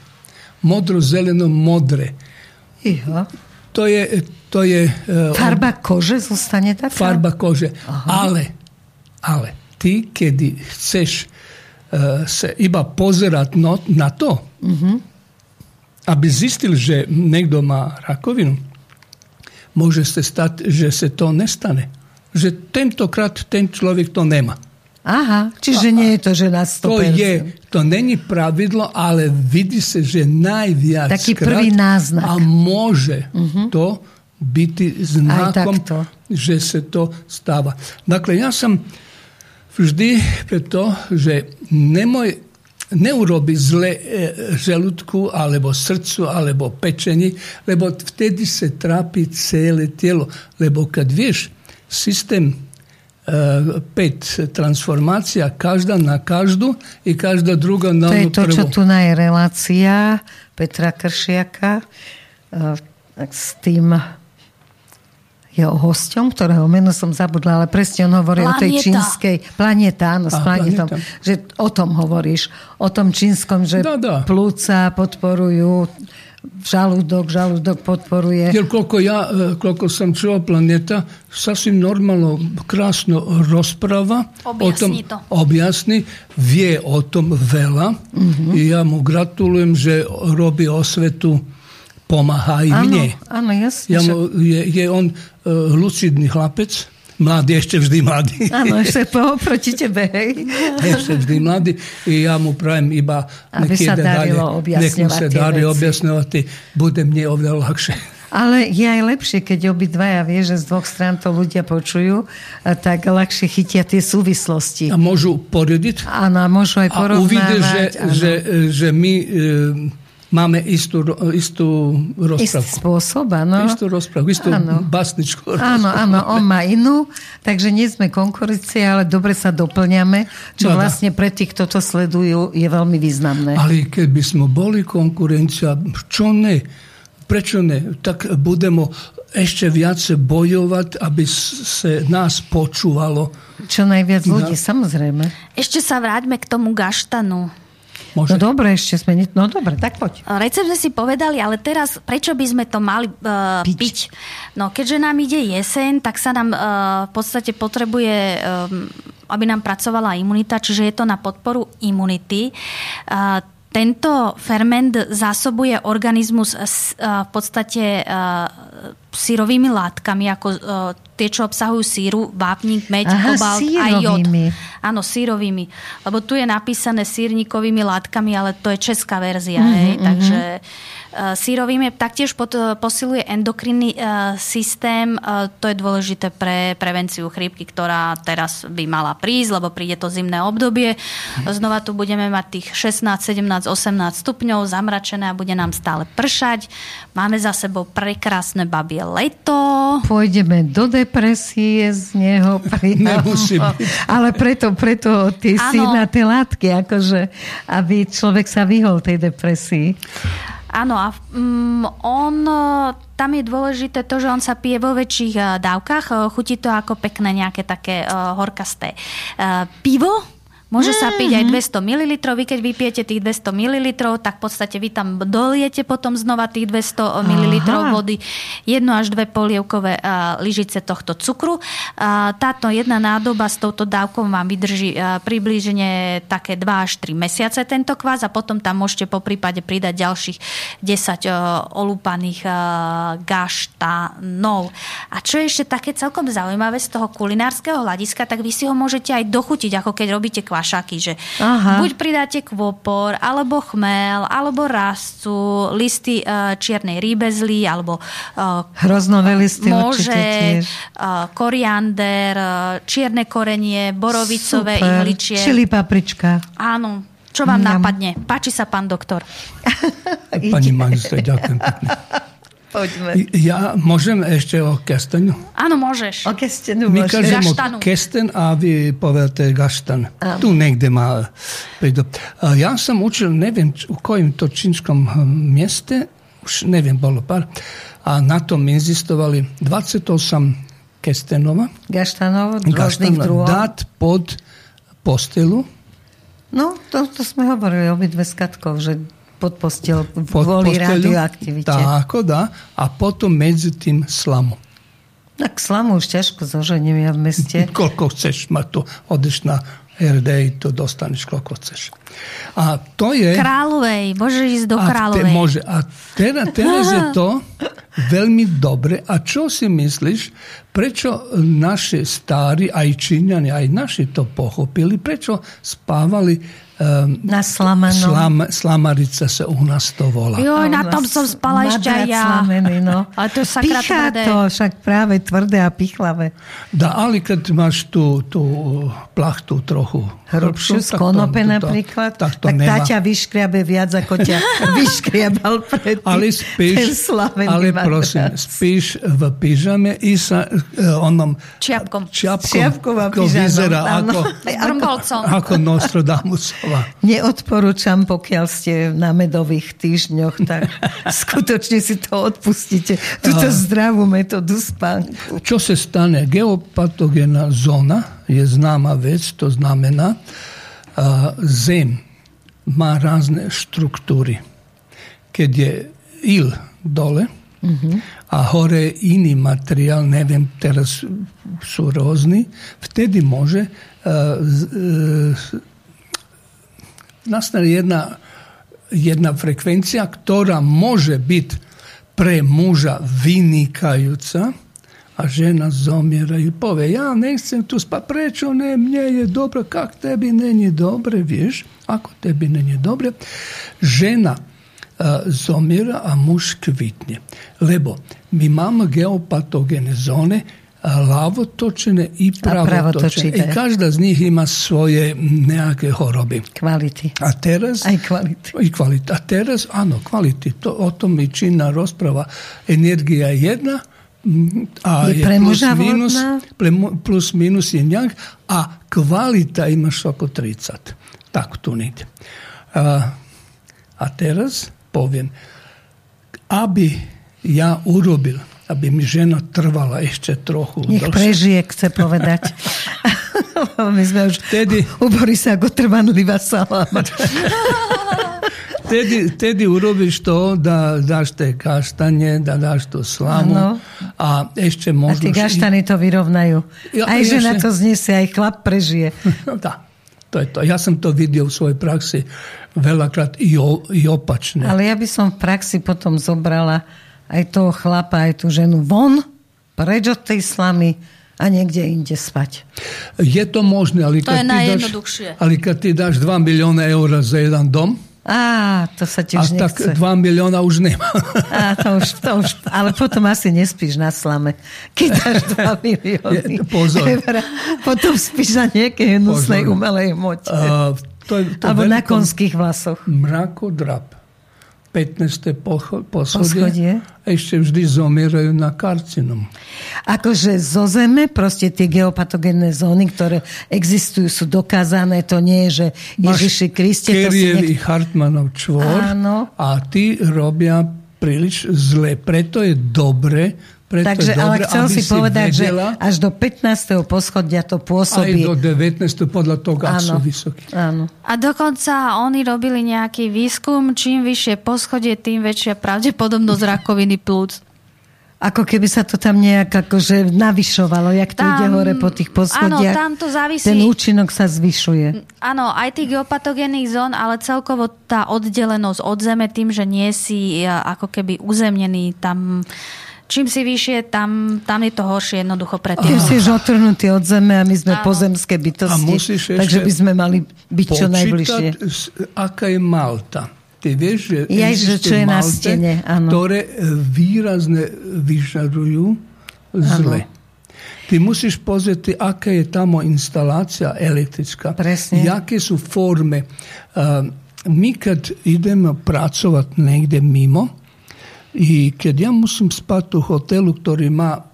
Modro, zeleno, modre. Iho. To je to je... e, Farba kože zostane taká? farba kože. Ale, ale ty, kedy chceš e, se iba pozerať no, na to, aby zistil, že niekto má rakovinu, môže sa stať, že sa to nestane. Že tentokrát ten človek to nemá. Aha, čiže nie je to, že na 100%. To je, to není pravidlo, ale vidí sa, že najviac Taký prvý náznak. a môže to byť znakom, že sa to stáva. Dakle, ja som vždy preto, že nemoj, neurobi zle e, želudku, alebo srdcu, alebo pečeni, lebo vtedy sa trápi celé telo. Lebo kad vieš, systém e, pet transformácia, každá na každú i každá druga na To je onu to, čo tu na je relácia Petra Kršiaka tak s tým jeho hosťom, ktorého meno som zabudla, ale presne on hovorí o tej čínskej... Planeta, áno, s planetom. Planéta. Že o tom hovoríš. O tom čínskom, že Dá, dá. plúca podporujú žalúdok, žalúdok podporuje. Jer koliko ja, e, koliko sam čuo planeta, sasvim normalno, krasno rozprava. o tom, Objasni to. Objasni, vie o tom veľa Mhm. i ja mu gratulujem, že robi osvetu, pomáha i mne. áno, jasne. Ja mu, je, je on uh, lucidný chlapec, mladý, ešte vždy mladý. Áno, ešte po, proti tebe, hej. ešte vždy mladý i ja mu prajem iba Aby sa darilo dalje. objasňovať sa darí veci. objasňovati, bude mne oveľa ľahšie. Ale je aj lepšie, keď obidvaja vie, že z dvoch strán to ľudia počujú, tak ľahšie chytia tie súvislosti. A môžu porediť Áno, môžu aj a uvidie, že, porovnávať. áno. že, že my e, máme istú, istú Istý rozprávku. spôsob, áno. Istú rozprávku, istú Áno. basničku. Áno, áno, on má inú, takže nie sme konkurencie, ale dobre sa doplňame, čo No, no. vlastne pre tých, kto to sledujú, je veľmi významné. Ali keby sme boli konkurencia, čo ne? Prečo ne? Tak budemo ešte viac bojovať, aby sa nás počúvalo. Čo najviac No. ľudí, samozrejme. Ešte sa vráťme k tomu gaštanu. No Môže? dobre, ešte sme... ne- No dobre, tak poď. Recept sme si povedali, ale teraz prečo by sme to mali uh, Piť. piť? No keďže nám ide jeseň, tak sa nám uh, v podstate potrebuje, um, aby nám pracovala imunita, čiže je to na podporu imunity. Uh, tento ferment zásobuje organizmus s- uh, v podstate uh, sírovými látkami, ako uh, tie, čo obsahujú síru, vápnik, meď, Aha, kobalt a jod. sírovými. Áno, sírovými. Lebo tu je napísané sírnikovými látkami, ale to je česká verzia. Mhm, hej? Takže uh, sírovými taktiež pod, uh, posiluje endokrinný uh, systém. To je dôležité pre prevenciu chrípky, ktorá teraz by mala prísť, lebo príde to zimné obdobie. Znova tu budeme mať tých 16, 17, 18 stupňov, zamračené a bude nám stále pršať. Máme za sebou prekrásne babie leto. Pôjdeme do depresie z neho. priamo. Nemusí byť. Ale preto, preto tie Áno. sínaté látky, akože, aby človek sa vyhol tej depresii. Áno, a mm, on, e, tam je dôležité to, že on sa pije vo väčších e, dávkach. E, Chutí to ako pekné nejaké také horkasté pivo. Môže sa piť aj 200 ml. Vy keď vypijete tých 200 ml, tak v podstate vy tam doliete potom znova tých 200 ml Aha. vody. Jedno až dve polievkové lyžice tohto cukru. Táto jedna nádoba s touto dávkou vám vydrží približne také 2 až 3 mesiace tento kvás a potom tam môžete po prípade pridať ďalších 10 uh, olúpaných gaštanov. A čo je ešte také celkom zaujímavé z toho kulinárskeho hľadiska, tak vy si ho môžete aj dochutiť, ako keď robíte kvašaky, že Aha. buď pridáte kvopor, alebo chmel, alebo rastcu, listy uh, čiernej rýbezly, alebo uh, Hroznové listy môže, tiež. uh, koriander, uh, čierne korenie, borovicové Super. ihličie. Čili paprička. Áno, čo vám Mňam. napadne? Páči sa, pán doktor? Pani magistre, ďakujem pekne. Poďme. Ja môžem ešte o kestenu? Áno, môžeš. O kestenu My môžeš. Gaštanu. kesten, a vy poviete gaštan. Tu negde má. A Ja sam učil, ne viem u kojem to čínskom hm, mjeste, už ne viem, bolo par, a na tom inzistovali 28 kestenova, Gaštanov, rôznych druhov. dát pod postelu, No, to, to sme hovorili obidve s Katkou, že pod postel kvôli radioaktivite. Tako da, a potom medzi tým slamu. Tak slamu už ťažko zožením ja v meste. Koľko chceš ma tu, odeš na RD, to dostaneš koľko chceš. A to je... Kráľovej, môžeš ísť do Kráľovej. A, te, môže, a teraz, teraz je to veľmi dobre. A čo si myslíš, prečo naši starí, aj Číňani, aj naši to pochopili, prečo spávali Um, na slamanom. Slam, slamarica sa u nás to volá. Jo, na tom som spala ešte aj ja. Slamený, no. Ale to sakra Pichá tvrdé. to, však práve tvrdé a pichlavé. Da, ali kad máš tú, tú plachtu trochu hrubšiu z konope napríklad, tak, to tak tá ťa vyškriabe viac, ako ťa vyškriabal predtým ale spíš, Ale prosím, spíš v pyžame i sa uh, onom čiapkom. Čiapkom, Čiapková ako vyzerá ako, ako, ako Nostradamusova. Neodporúčam, pokiaľ ste na medových týždňoch, tak skutočne si to odpustíte. Túto zdravú metódu spánku. Čo sa stane? Geopatogénna zóna je známa vec, to znamená, zem má rázne štruktúry. Keď je il dole mm-hmm. a hore iný materiál, neviem, teraz sú rôzny, vtedy môže uh, uh, nastane jedna, jedna frekvencia, ktorá môže byť pre muža vynikajúca, a žena zomiera i pove, ja ne chcem tu spa, prečo ne, mnje je dobro, kak tebi není dobre, viš, ako tebi není dobre, žena uh, zomiera, a muž kvitnje. Lebo mi imamo geopatogene zone, lavotočene i pravotočene. I každá z nich ima svoje nejaké choroby. Kvality. A teraz... Aj kvality. I kvality. A teraz, áno, kvality. To, o tom mi činná rozprava. Energia je jedna, a je, plus, minus, plus minus je nejak a kvalita imaš oko 30. Tak tu nide. A, a teraz poviem, aby ja urobil, aby mi žena trvala ešte trochu. Nech dlhšie. prežije, chce povedať. My sme už Vtedy... u Borisa ako trvanlivá saláma. Tedy, tedy urobiš to, da daš te kaštanje, da daš to slamu. Ano. A ešte možno... A tie kaštany to vyrovnajú. Ja, aj žena ešte... to zniesie, aj chlap prežije. No tá. To je to. Ja som to videl v svojej praxi veľakrát i, o, i opačne. Ale ja by som v praxi potom zobrala aj toho chlapa, aj tú ženu von, preč od tej slamy a niekde inde spať. Je to možné, ale to je najjednoduchšie. Ale keď ty dáš 2 milióny eur za jeden dom, Á, to sa ti už A tak 2 milióna už nemá. Á, to už, to už, ale potom asi nespíš na slame, keď dáš 2 milióny. Je, pozor. Potom spíš na nejakej hnusnej umelej mote. Uh, to, to Alebo na konských vlasoch. Mrakodrap 15. poschodie, ešte vždy zomierajú na karcinom. Akože zo zeme, proste tie geopatogenné zóny, ktoré existujú, sú dokázané. To nie je, že Ježiši Kriste... Máš nech... Hartmanov čvor Áno. a tí robia príliš zle. Preto je dobre preto Takže, dobre, ale chcel si povedať, vedela, že až do 15. poschodia to pôsobí. Aj do 19. podľa toho, ak sú vysokí. Áno. A dokonca oni robili nejaký výskum, čím vyššie poschodie, tým väčšia pravdepodobnosť rakoviny plúc. Ako keby sa to tam nejak akože navyšovalo, jak to tam, ide hore po tých poschodiach. Áno, tam to závisí. Ten účinok sa zvyšuje. Áno, aj tých geopatogénnych zón, ale celkovo tá oddelenosť od zeme tým, že nie si ako keby uzemnený tam čím si vyššie, tam, tam je to horšie jednoducho pre tých. Ty si otrhnutý od zeme a my sme Áno. pozemské bytosti, takže by sme mali byť čo najbližšie. aká je Malta. Ty vieš, že ja, že čo je Malte, na stene, áno. ktoré výrazne vyžadujú zle. Áno. Ty musíš pozrieť, aká je tam instalácia elektrická. Presne. Jaké sú forme. Uh, my, keď ideme pracovať niekde mimo, i keď ja musím spať u hotelu, ktorý má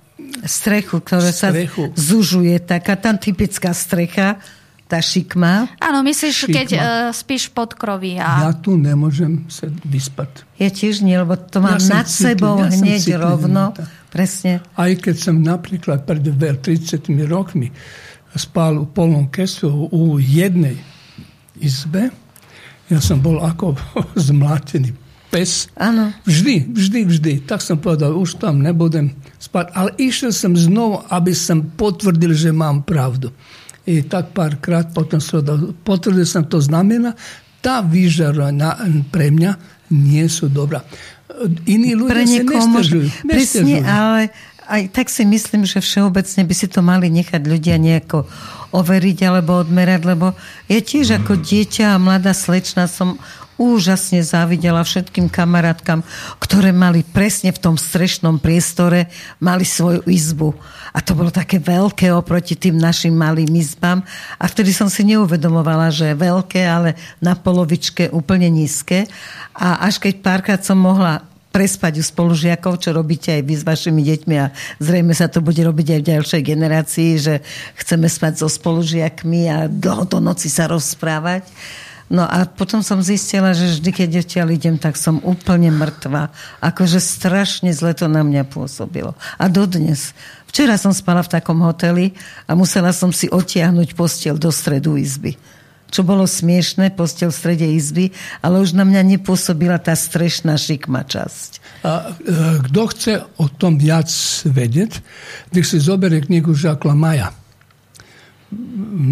strechu, ktorá strechu. sa zužuje, taká tam typická strecha, tá šikma. Áno, myslíš, šikma. keď uh, spíš pod kroví. A... Ja tu nemôžem sa vyspať. Ja tiež nie, lebo to mám ja nad sebou ja hneď rovno. Presne. Aj keď som napríklad pred 30 rokmi spal u polnom kesu u jednej izbe, Ja som bol ako zmlátený pes. Áno. Vždy, vždy, vždy. Tak som povedal, už tam nebudem spať. Ale išiel som znovu, aby som potvrdil, že mám pravdu. I tak párkrát potom som potvrdil som, to znamená, tá výžara pre mňa nie sú dobrá. Iní ľudia pre sa nestežujú. Presne, ale aj tak si myslím, že všeobecne by si to mali nechať ľudia nejako overiť alebo odmerať, lebo ja tiež ako dieťa a mladá slečna som úžasne závidela všetkým kamarátkam, ktoré mali presne v tom strešnom priestore, mali svoju izbu. A to bolo také veľké oproti tým našim malým izbám. A vtedy som si neuvedomovala, že je veľké, ale na polovičke úplne nízke. A až keď párkrát som mohla prespať u spolužiakov, čo robíte aj vy s vašimi deťmi a zrejme sa to bude robiť aj v ďalšej generácii, že chceme spať so spolužiakmi a dlho do noci sa rozprávať. No a potom som zistila, že vždy, keď odtiaľ idem, tak som úplne mŕtva. Akože strašne zle to na mňa pôsobilo. A dodnes. Včera som spala v takom hoteli a musela som si otiahnuť postiel do stredu izby čo bolo smiešné, postel v strede izby, ale už na mňa nepôsobila tá strešná šikma časť. A e, kto chce o tom viac vedieť, nech si zoberie knihu Žakla Maja.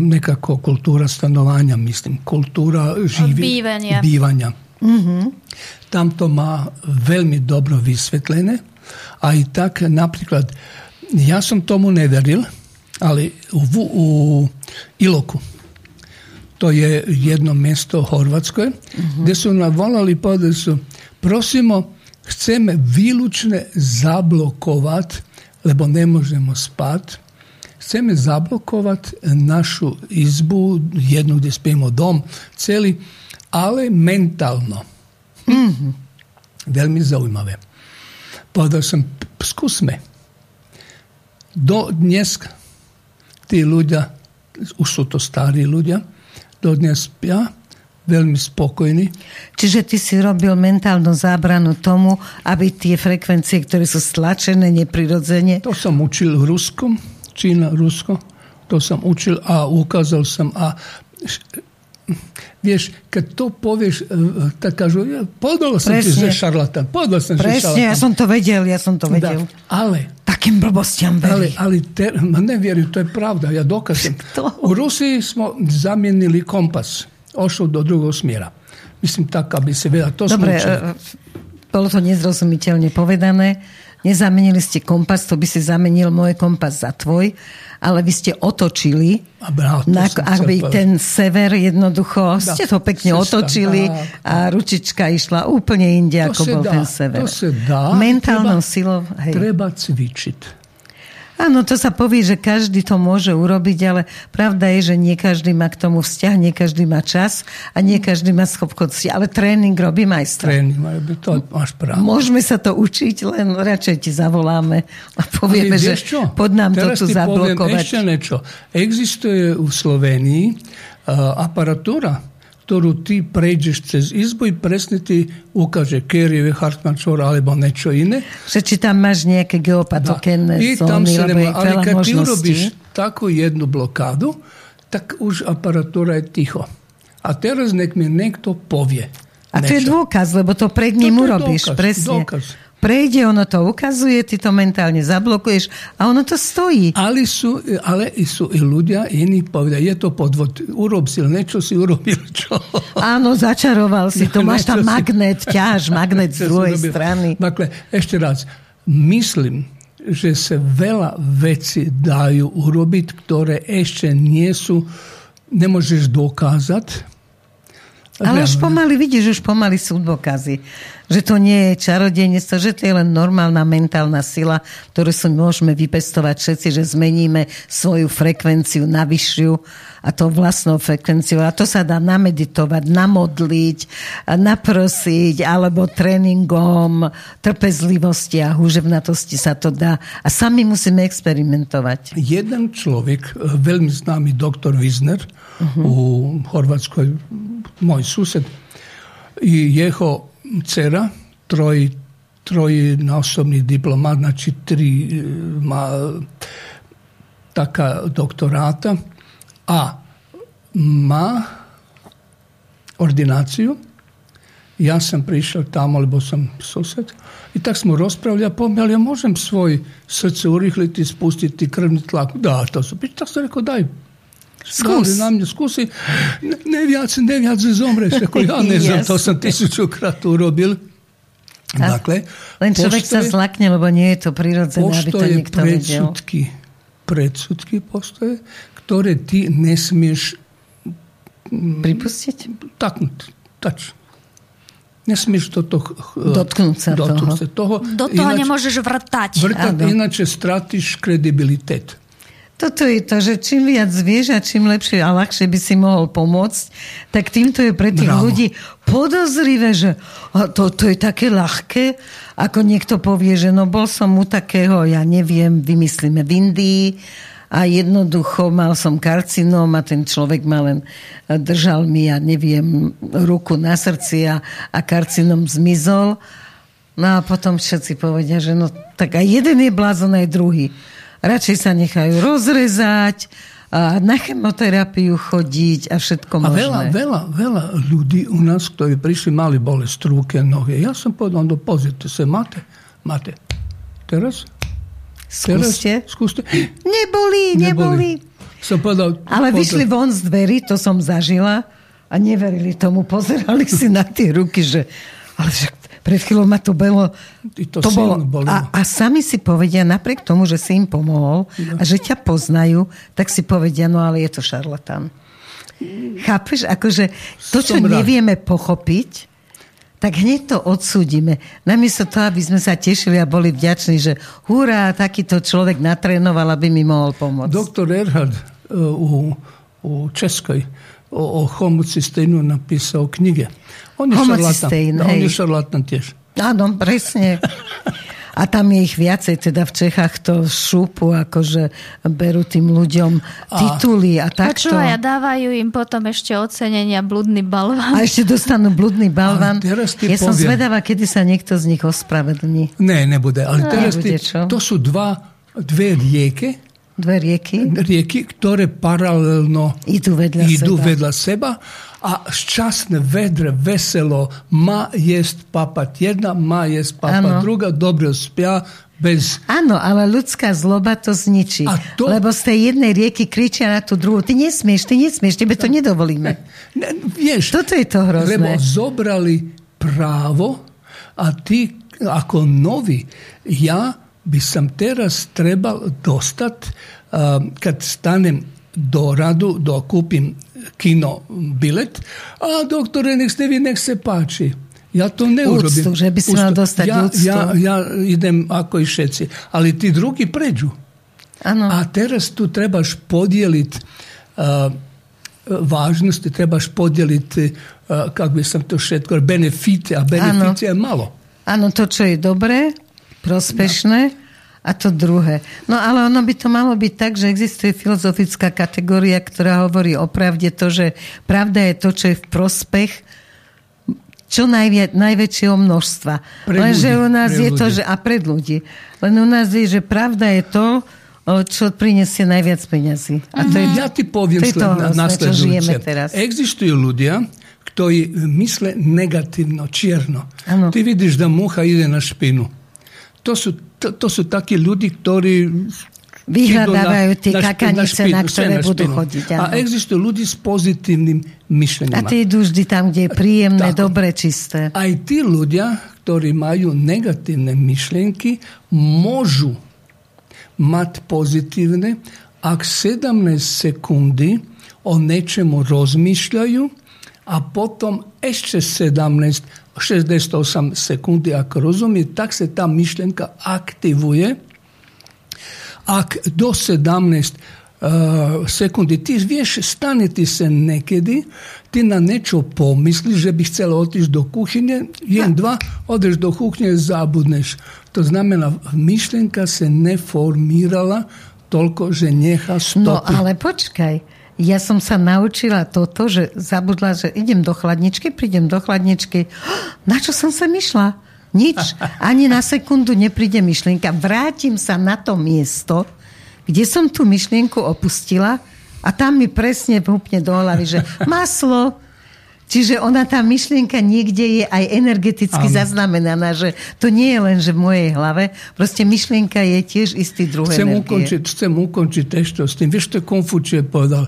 Nekako kultúra stanovania, myslím. Kultúra živi, bývania. Mm-hmm. Tam to má veľmi dobro vysvetlené. A i tak, napríklad, ja som tomu neveril, ale u, u Iloku, to je jedno mesto u Horvatskoj, uh-huh. gdje su nam volali pa da su prosimo, chceme výlučne zablokovat, lebo ne možemo spat, chceme zablokovat našu izbu, jednu gdje spijemo dom, celi, ale mentalno. Mm-hmm. Veľmi zaujímavé. Povedal som, skúsme. Do dnes tí ľudia, už sú to starí ľudia, dodnes spia, veľmi spokojní. Čiže ty si robil mentálnu zábranu tomu, aby tie frekvencie, ktoré sú stlačené neprirodzene... To som učil v Ruskom, Čína, Rusko, to som učil a ukázal som a vieš, keď to povieš, e, tak kažu, ja, povedal som Presne. ti, že šarlatán. Povedal som, Presne, že šarlatán. ja som to vedel, ja som to vedel. Da, ale... Takým blbostiam verí. Ale, ale ter, nevierim, to je pravda, ja dokazujem. U Rusiji smo zamienili kompas. Ošao do drugog smjera. Myslím tak, aby si vedel. To Dobre, e, bolo to nezrozumiteľne povedané. Nezamenili ste kompas, to by si zamenil môj kompas za tvoj ale vy ste otočili, na, aby ten sever jednoducho, da, ste to pekne cesta, otočili dá, a ručička išla úplne inde, ako bol dá, ten sever. To sa dá. Mentálnou treba, silou. Hej. Treba cvičiť. Áno, to sa povie, že každý to môže urobiť, ale pravda je, že nie každý má k tomu vzťah, nie každý má čas a nie každý má schopnosti. Ale tréning robí majstra. Tréning, to máš právo. Môžeme sa to učiť, len radšej ti zavoláme a povieme, že čo? pod nám Teraz to tu zablokovať. ešte niečo. Existuje v Slovenii uh, aparatúra, ktorú ti pređeš cez izbu i presne ti ukaže Kerjeve, Hartman Čor, alebo nečo iné. Že či tam máš nejaké geopatogénne I tam se nema, ali kad ti urobiš takú jednu blokadu, tak už aparatura je tiho. A teraz nek mi nekto povie. A to je dôkaz, lebo to pred ním to urobíš, Dôkaz, presne. Prejde, ono to ukazuje, ty to mentálne zablokuješ a ono to stojí. Ale sú, ale sú i ľudia, iní povedia, je to podvod, urob si, niečo si urobil, čo? Áno, začaroval si to, máš tam magnet, si... ťaž, magnet z druhej strany. Makle, ešte raz, myslím, že sa veľa veci dajú urobiť, ktoré ešte nie sú, nemôžeš dokázať, ale už pomaly, vidíš, už pomaly sú dôkazy. Že to nie je čarodejnictvo, že to je len normálna mentálna sila, ktorú si môžeme vypestovať všetci, že zmeníme svoju frekvenciu na vyššiu a to vlastnou frekvenciou. A to sa dá nameditovať, namodliť, naprosiť, alebo tréningom trpezlivosti a húževnatosti sa to dá. A sami musíme experimentovať. Jeden človek, veľmi známy doktor Wisner, uh-huh. u Chorvátskoj môj sused i jeho dcera, troj, trojnásobný diplomat, znači tri e, má taká doktoráta a má ordinaciju. Ja sam prišao tamo, lebo sam sused. I tak smo raspravljali, pomijali, ja možem svoj srce urihliti, spustiti krvni tlak. Da, to su. Tak sam rekao, daj, Skús. na mňa, skúsi. Ne, neviac, neviac zomreš. Ako ja ne znam, to som tisícukrát urobil. Dakle, Len človek sa postoje- zlakne, lebo nie je to prirodzené, aby to postoje niekto vedel. predsudky, predsudky postoje, ktoré ty nesmieš Pripustiť? taknúť, tač. Nesmieš do toho, Dotknúť sa dotknúť sa toho. Do toho Ináč- nemôžeš vrtať. Vrtať, Áno. ináče stratíš kredibilitet. Toto je to, že čím viac vieš a čím lepšie a ľahšie by si mohol pomôcť, tak týmto je pre tých Bravo. ľudí podozrivé, že a to, to je také ľahké, ako niekto povie, že no bol som u takého, ja neviem, vymyslíme v Indii a jednoducho mal som karcinóm a ten človek ma len držal mi, ja neviem, ruku na srdci a, a karcinóm zmizol. No a potom všetci povedia, že no tak aj jeden je blázon, aj druhý. Radšej sa nechajú rozrezať a na chemoterapiu chodiť a všetko A možné. veľa, veľa, veľa ľudí u nás, ktorí prišli, mali bolest ruke, nohy. Ja som povedal, no pozrite sa, máte, máte. Teraz? Skúste. Teraz? Skúste. Neboli, neboli. Som povedal, Ale povedal- vyšli von z dverí, to som zažila a neverili tomu. Pozerali si na tie ruky, že ale však pred chvíľou ma to bolo. I to silno bolelo. a, a sami si povedia, napriek tomu, že si im pomohol a že ťa poznajú, tak si povedia, no ale je to šarlatán. Chápeš? Akože to, čo Som rád. nevieme pochopiť, tak hneď to odsúdime. Namiesto toho, aby sme sa tešili a boli vďační, že hurá, takýto človek natrénoval, aby mi mohol pomôcť. Doktor Erhard e, u, u Českoj o, o homocysteinu napísal knjige. On je šarlatan. Homocystein, Da, on je hej. šarlatan tiež. Áno, presne. A tam je ich viacej, teda v Čechách to šúpu, akože berú tým ľuďom tituly a takto. Počúvaj, a dávajú im potom ešte ocenenia blúdny balvan. A ešte dostanú blúdny balvan. Ale teraz ti Ja som poviem. zvedavá, kedy sa niekto z nich ospravedlní. Ne, nebude. Ali teraz Nebude, ti, čo? to su dva, dve rijeke, Dve rieky rijeki, ktoré paralelno idú vedľa idu seba. vedľa seba a šťastné, vedre, veselo, má jesť papať jedna, má jesť papať Áno. druga, dobre spia, bez... Áno, ale ľudská zloba to zničí. A to- Lebo z tej jednej rieky kričia na tú druhú. Ty nesmieš, ty nesmieš, tebe to nedovolíme. Ne, vieš, Toto je to hrozné. lebo zobrali právo a ty ako novi, ja by som teraz trebal dostať, um, kad stanem do radu, do kúpim kino bilet, a doktore, nech ste vi, nech se páči. Ja to neurobím. Úctu, že by si mal dostať ja. Ja, ja idem ako i všetci. Ale tí drugi pređu. Áno. A teraz tu trebaš podijeliti uh, važnosti, trebaš podijeliti, uh, kako bi sam to šetko, benefite, a beneficija je malo. Áno, to, čo je dobré, prospešné a to druhé. No ale ono by to malo byť tak, že existuje filozofická kategória, ktorá hovorí o pravde to, že pravda je to, čo je v prospech čo najvia, najväčšieho množstva. Pre Lenže ľudí, u nás je to, ľudí. že a pred ľudí. Len u nás je, že pravda je to, čo prinesie najviac peňazí. A to je, Ja ti poviem to je to hrozné, čo žijeme teraz. Existujú ľudia, ktorí mysle negatívno, čierno. Áno. Ty vidíš, da mucha ide na špinu. To sú, to, to sú takí ľudí, ktorí Vyhľadávajú tie kakanice, na sve ktoré budú špinu. chodiť, áno. A existujú ľudí s pozitívnym A myšlením. ty idú vždy tam, kde je príjemné, Tako. dobre, čisté. Aj tí ľudia, ktorí majú negatívne myšlienky, môžu mať pozitívne, ak 17 sekundy o niečemu rozmýšľajú a potom ešte 17, 68 sekundy, ako rozumie, tak sa tá myšlienka aktivuje. Ak do 17 uh, sekundi, ty vieš, stane ti se nekedy, ti na niečo pomisliš, že bi chcela otići do kuhinje, jen dva, odeš do kuhinje, zabudneš. To znamená, myšlienka se ne formirala toľko, že necha No stopy. ale počkaj, ja som sa naučila toto, že zabudla, že idem do chladničky, prídem do chladničky. Na čo som sa myšla? Nič. Ani na sekundu nepríde myšlienka. Vrátim sa na to miesto, kde som tú myšlienku opustila a tam mi presne vhupne do hlavy, že maslo. Čiže ona, tá myšlienka niekde je aj energeticky ano. zaznamenaná, že to nie je len, že v mojej hlave, proste myšlienka je tiež istý druh chcem energie. Ukončiť, chcem ukončiť ešte s tým. Vieš, to Konfučie povedal,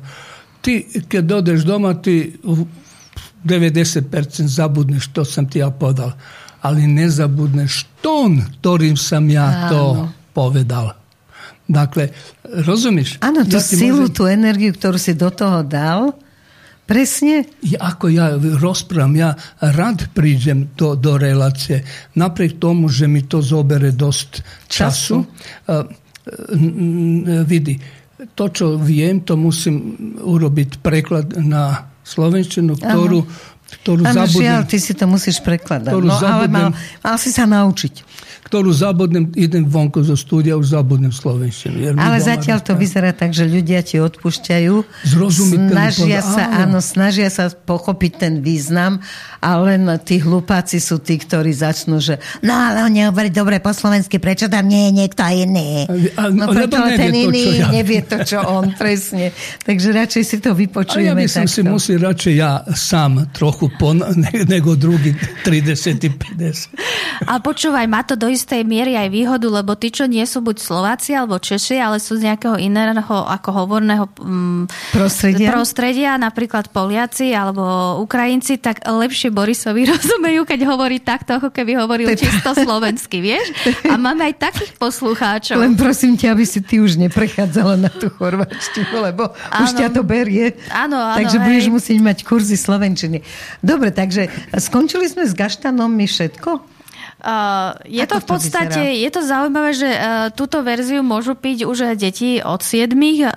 ty, keď dodeš doma, ty 90% zabudneš, to som ti ja povedal. Ale nezabudneš tón, ktorým som ja Áno. to povedal. Dakle, rozumieš? Áno, tú ja silu, môžem... tú energiu, ktorú si do toho dal, presne. Ja, ako ja rozprávam, ja rád prídem do, do relácie, napriek tomu, že mi to zobere dosť času. času. Uh, vidi, to, čo viem, to musím urobiť preklad na slovenčinu, ktorú, ktorú ano, zabudnem. Žiaľ, ty si to musíš prekladať. no, ale mal, mal si sa naučiť ktorú zabudnem, idem vonku zo štúdia, už zabudnem slovenštinu. Ale zatiaľ to vyzerá tak, že ľudia ti odpúšťajú. Snažia sa, áno. áno, snažia sa pochopiť ten význam a len tí hlupáci sú tí, ktorí začnú, že no ale on nehovorí dobre po slovensky, prečo tam nie je niekto iný? A, no preto ten to, iný ja... nevie to, čo on, presne. Takže radšej si to vypočujeme. A ja by som si musel radšej ja sám trochu pon, nego druhý 30, 50. A počúvaj, má to do istej miery aj výhodu, lebo tí, čo nie sú buď Slováci alebo Češi, ale sú z nejakého iného ako hovorného um, prostredia. prostredia, napríklad Poliaci alebo Ukrajinci, tak lepšie Borisovi rozumejú, keď hovorí takto, ako keby hovoril Pepa. čisto slovensky, vieš? A máme aj takých poslucháčov. Len prosím ťa, aby si ty už neprechádzala na tú chorvačtinu, lebo ano. už ťa to berie. Áno, áno. Takže hej. budeš musieť mať kurzy slovenčiny. Dobre, takže skončili sme s gaštanom my všetko? Uh, je Ako to v podstate, to je to zaujímavé, že uh, túto verziu môžu piť už deti od 7 uh,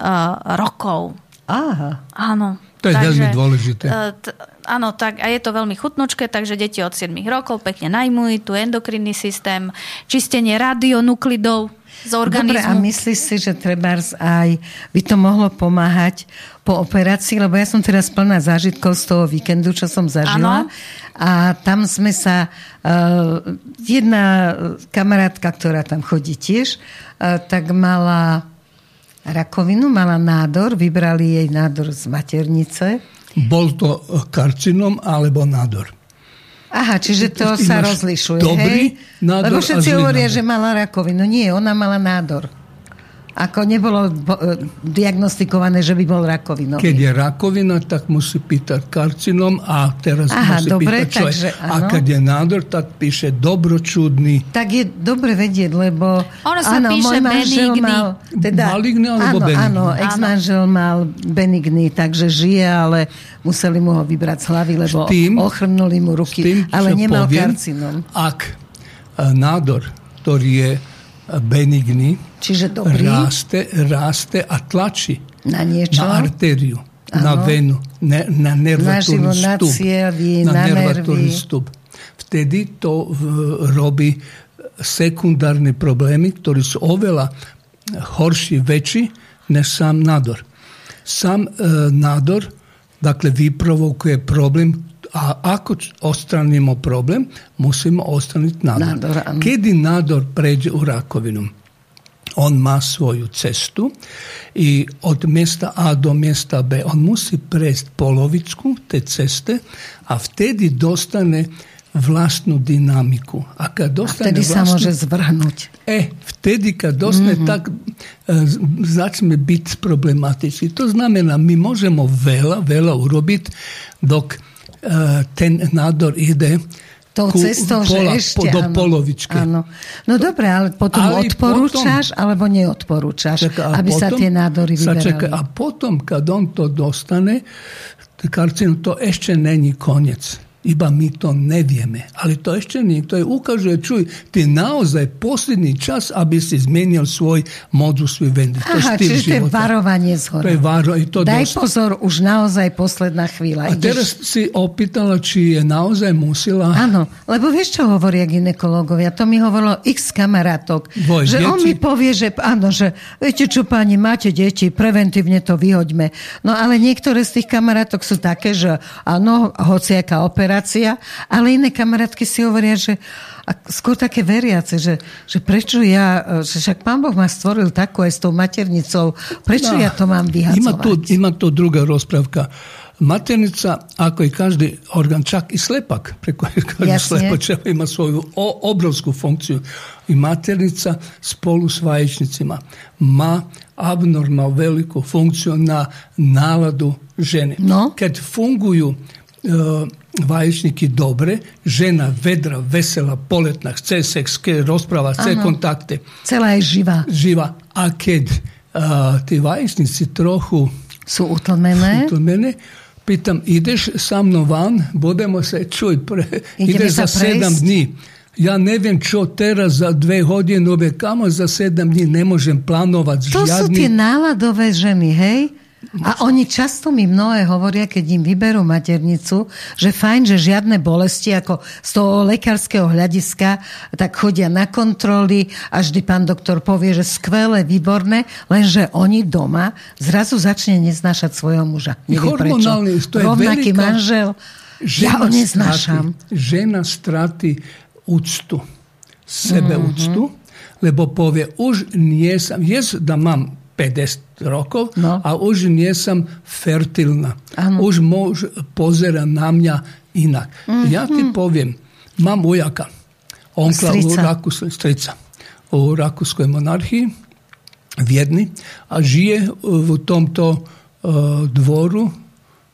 rokov. Aha. Áno. To je takže, veľmi dôležité. Uh, t- áno, tak, a je to veľmi chutnočké, takže deti od 7 rokov pekne na imunitu, endokrinný systém, čistenie radionuklidov z organizmu. Dobre, a myslíš si, že treba aj by to mohlo pomáhať po operácii, lebo ja som teraz plná zážitkov z toho víkendu, čo som zažila. Ano. A tam sme sa, uh, jedna kamarátka, ktorá tam chodí tiež, uh, tak mala rakovinu, mala nádor, vybrali jej nádor z maternice. Bol to karcinom alebo nádor? Aha, čiže to sa rozlišuje, dobrý hej? Nádor Lebo všetci hovoria, nádor. že mala rakovinu. Nie, ona mala nádor ako nebolo e, diagnostikované, že by bol rakovinový. Keď je rakovina, tak musí pýtať karcinom a teraz Aha, musí dobre, pýtať, čo takže. A keď je nádor, tak píše dobročudný. Tak je dobre vedieť, lebo ono sa áno, píše benigný. Mal, teda, maligný alebo áno, benigný? Áno, ex-manžel mal benigný, takže žije, ale museli mu ho vybrať z hlavy, lebo tým, ochrnuli mu ruky, tým, ale nemal poviem, karcinom. Ak e, nádor, ktorý je benigný, Čiže dobrý. Raste, raste a tlačí na, niečo? na artériu, ano. na venu, ne, na nervatórny na stup. Na, cieli, na, na nervatórny stup. Vtedy to v, robí sekundárne problémy, ktoré sú oveľa horší, väčší, než sám nádor. Sám e, nádor, dakle, vyprovokuje problém, a ako ostranimo problem, musimo ostraniti nádor. nádor Kedy nádor pređe u rakovinu? on má svoju cestu i od mjesta A do mjesta B on musi prest polovičku te ceste, a vtedy dostane vlastnú dynamiku. A, kad dostane a vtedy vlastnú, sa môže zvrhnúť. E, vtedy, kad dostane mm-hmm. tak, e, začne byť problematičný. To znamená, my môžemo veľa, veľa urobiť, dok ten nádor ide tou ku, cestou, pola, že ešte... Po, do áno, polovičky. Áno. No dobre, ale potom ale odporúčaš, potom, alebo neodporúčaš, čaká, aby potom, sa tie nádory vyberali. Čaká, a potom, keď on to dostane, karcinu, to ešte není koniec iba my to nevieme. Ale to ešte niekto je ukazuje, čuj, ty naozaj posledný čas, aby si zmenil svoj modus vivendi. Aha, čiže života. to je varovanie z hora. To je varo, to Daj dosť. pozor, už naozaj posledná chvíľa. A Ideš... teraz si opýtala, či je naozaj musela... Áno, lebo vieš, čo hovoria ginekológovia? To mi hovorilo x kamarátok. Dvoj, že deti? on mi povie, že áno, že viete čo, pani, máte deti, preventívne to vyhoďme. No ale niektoré z tých kamarátok sú také, že áno, hociaká opera operácia, ale iné kamarátky si hovoria, že a skôr také veriace, že, že prečo ja, že však pán Boh ma stvoril takú aj s tou maternicou, prečo no, ja to mám vyhadzovať? Ima tu, ima tu druga rozprávka. Maternica, ako i každý organ, čak i slepak, preko kažu slepočeva ima svoju obrovsku funkciju. I maternica spolu s vaječnicima ma abnormal veliku funkciju na naladu žene. No. Kad funguju uh, vaječniki dobre, žena vedra, vesela, poletna, chce seks, chce rozprava, chce kontakte. Cela je živa. Živa. A kad uh, ti vaječnici trochu su utlmené, utlmené Pitam, ideš sa mnom van, budemo se, čuj, pre, ideš za sedam dní. Ja neviem, čo teraz za dve hodiny, kamo za sedam dní nemôžem plánovať to žiadny... To sú tie náladové ženy, hej? A oni často mi mnohé hovoria, keď im vyberú maternicu, že fajn, že žiadne bolesti, ako z toho lekárskeho hľadiska, tak chodia na kontroly a vždy pán doktor povie, že skvelé, výborné, lenže oni doma zrazu začne neznášať svojho muža. Neviem prečo. To je Rovnaký veľká... manžel. Žena ja ho neznášam. Strati, žena stráti úctu, sebeúctu, mm-hmm. lebo povie, už nie som, je da mám 50 rokov no. a už nie som fertilná. Ano. Už muž pozera na mňa inak. Mm-hmm. Ja ti poviem, mám ujaka. Onkla u Rakus, strica. U Rakúskej monarchii v Viedni a žije v tomto uh, dvoru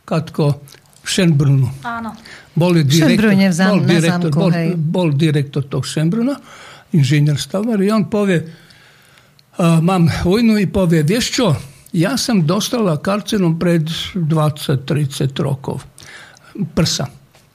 katko v Šenbrunu. Áno. Bol direktor, bol direktor, zamku, bol, bol direktor tog Šenbruna, inženjer stavar i on povie, mám vojnu i povie, vieš čo, ja som dostala karcinom pred 20-30 rokov. Prsa.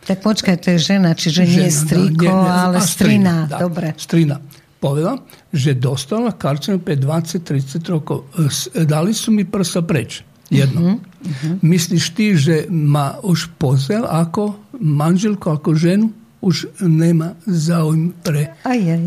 Tak počkaj, to je žena, čiže žena, nie striko, nie, nie, ale strina. Da, Dobre. Strina. Povedala, že dostala karcinom pred 20-30 rokov. Dali su mi prsa preč. Jedno. Uh-huh, uh-huh. Misliš ti, že ma už pozel ako manželku, ako ženu? Už nema zaujm pre, aj, aj.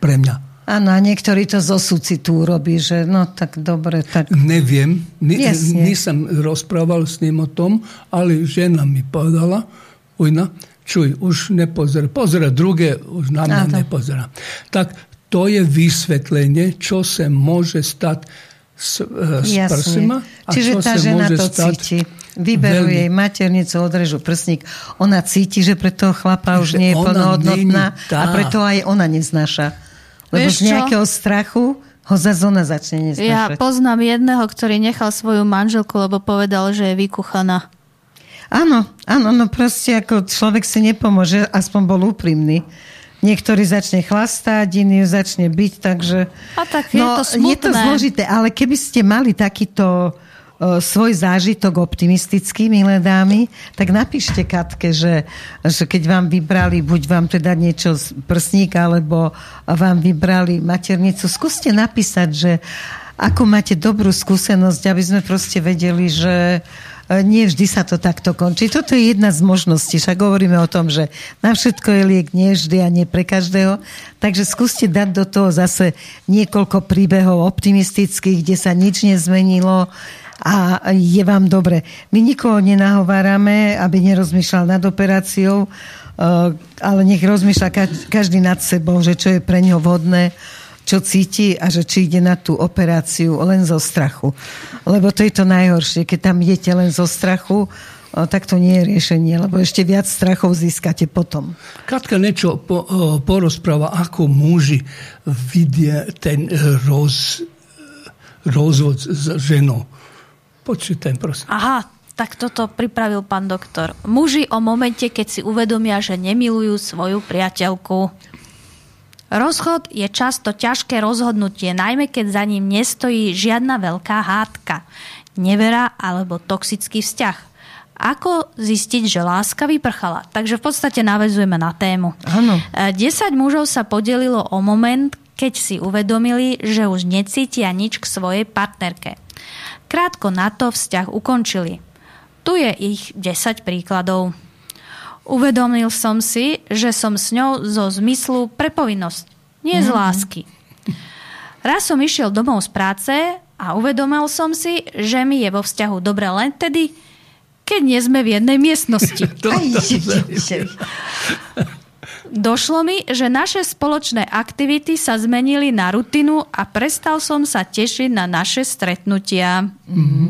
pre mňa. Áno, a niektorí to zo súcitu urobí, že no tak dobre, tak... Neviem, ni, nisam rozprával s ním o tom, ale žena mi povedala, ujna, čuj, už ne pozera, pozera druge, už na mňa nepozera. Tak to je vysvetlenie, čo sa môže stať s, e, s prsima. A Čiže čo tá žena to cíti. Vyberú veľmi. jej maternicu, odrežu prsník. Ona cíti, že pre toho chlapa už nie je plnohodnotná a preto aj ona neznáša. Lebo Vieš z nejakého čo? strachu ho za zona začne neznášať. Ja poznám jedného, ktorý nechal svoju manželku, lebo povedal, že je vykuchaná. Áno, áno, no proste ako človek si nepomôže, aspoň bol úprimný. Niektorý začne chlastať, iný začne byť, takže... A tak je no, to smutné. Je to zložité, ale keby ste mali takýto svoj zážitok optimistický, milé dámy, tak napíšte Katke, že, že keď vám vybrali, buď vám teda niečo z prsníka, alebo vám vybrali maternicu, skúste napísať, že ako máte dobrú skúsenosť, aby sme proste vedeli, že nie vždy sa to takto končí. Toto je jedna z možností. Však hovoríme o tom, že na všetko je liek nie vždy a nie pre každého. Takže skúste dať do toho zase niekoľko príbehov optimistických, kde sa nič nezmenilo, a je vám dobre. My nikoho nenahovárame, aby nerozmýšľal nad operáciou, eh, ale nech rozmýšľa každý nad sebou, že čo je pre ňo vhodné, čo cíti a že či ide na tú operáciu len zo strachu. Lebo to je to najhoršie. Keď tam idete len zo strachu, eh, tak to nie je riešenie, lebo ešte viac strachov získate potom. Katka niečo eh, porozpráva, ako muži vidia ten roz, rozvod s ženou. Počítaj, prosím. Aha, tak toto pripravil pán doktor. Muži o momente, keď si uvedomia, že nemilujú svoju priateľku. Rozchod je často ťažké rozhodnutie, najmä keď za ním nestojí žiadna veľká hádka, nevera alebo toxický vzťah. Ako zistiť, že láska vyprchala? Takže v podstate navezujeme na tému. Áno. 10 mužov sa podelilo o moment, keď si uvedomili, že už necítia nič k svojej partnerke. Krátko na to vzťah ukončili. Tu je ich 10 príkladov. Uvedomil som si, že som s ňou zo zmyslu pre povinnosť, nie z mhm. lásky. Raz som išiel domov z práce a uvedomil som si, že mi je vo vzťahu dobre len tedy, keď nie sme v jednej miestnosti. Došlo mi, že naše spoločné aktivity sa zmenili na rutinu a prestal som sa tešiť na naše stretnutia. Mm-hmm.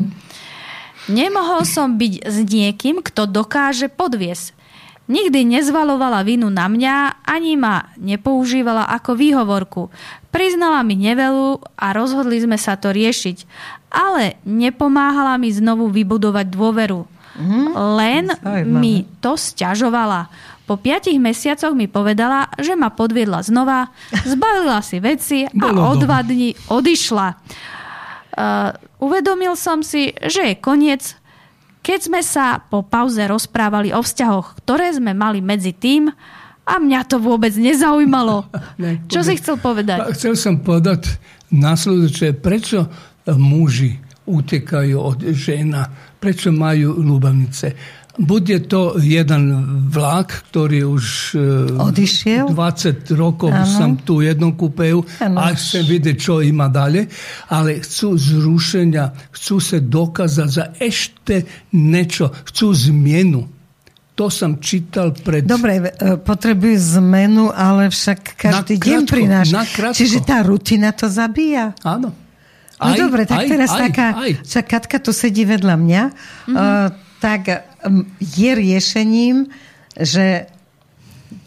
Nemohol som byť s niekým, kto dokáže podviesť. Nikdy nezvalovala vinu na mňa, ani ma nepoužívala ako výhovorku. Priznala mi nevelu a rozhodli sme sa to riešiť. Ale nepomáhala mi znovu vybudovať dôveru. Mm, Len mi to sťažovala. Po piatich mesiacoch mi povedala, že ma podviedla znova, zbalila si veci a o dva dní odišla. Uh, uvedomil som si, že je koniec, keď sme sa po pauze rozprávali o vzťahoch, ktoré sme mali medzi tým a mňa to vôbec nezaujímalo. ne, Čo si chcel povedať? Chcel som povedať následujúce, prečo muži utekajú od žena, prečo majú ľubavnice bude to jeden vlak, ktorý už e, Odišiel? 20 rokov ano. som tu jednom kúpeju a chcem vidieť, čo ima dalje, ale chcú zrušenia, chcú sa dokázať za ešte niečo, chcú zmenu. To som čítal pred... Dobre, e, potrebujú zmenu, ale však každý deň prináša. Čiže tá rutina to zabíja. Áno. No aj, dobre, tak aj, teraz aj, taká... Aj. Čak Katka tu sedí vedľa mňa. Mm-hmm. Uh, tak je riešením, že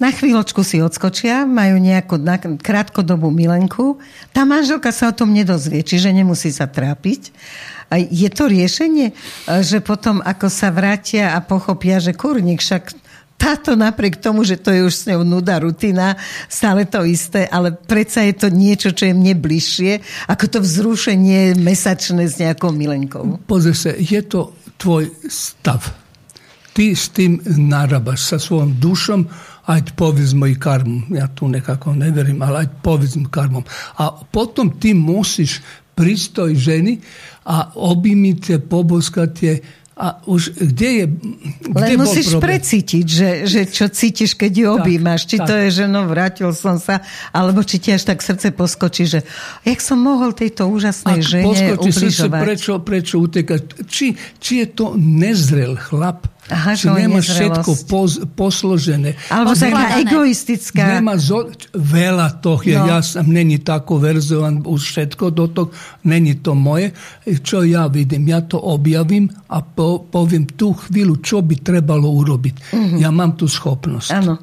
na chvíľočku si odskočia, majú nejakú krátkodobú milenku. Tá manželka sa o tom nedozvie, čiže nemusí sa trápiť. A je to riešenie, že potom ako sa vrátia a pochopia, že kurník však táto napriek tomu, že to je už s ňou nuda, rutina, stále to isté, ale predsa je to niečo, čo je mne bližšie, ako to vzrušenie mesačné s nejakou milenkou. Pozri je to tvoj stav. Ti s tim narabaš sa svojom dušom, ajde povizmo i karmom. Ja tu nekako ne verim, ali ajde povizmo karmom. A potom ti musiš pristoj ženi, a obimite, poboskati a už kde je... Kde Len musíš problém? precítiť, že, že čo cítiš, keď ju objímaš. Či tak. to je, že no vrátil som sa, alebo či ti až tak srdce poskočí, že jak som mohol tejto úžasnej Ak žene poskočí srdce, prečo, prečo utekať? Či, či je to nezrel chlap, Aha, či nemá všetko poz, posložené. Alebo taká egoistická. Nema zo, veľa toho je, no. ja sam není tako verzovan už všetko do toho, není to moje. Čo ja vidim, ja to objavim, a po, poviem tú chvíľu, čo by trebalo urobiť. Mm-hmm. Ja mám tú schopnosť. Ano.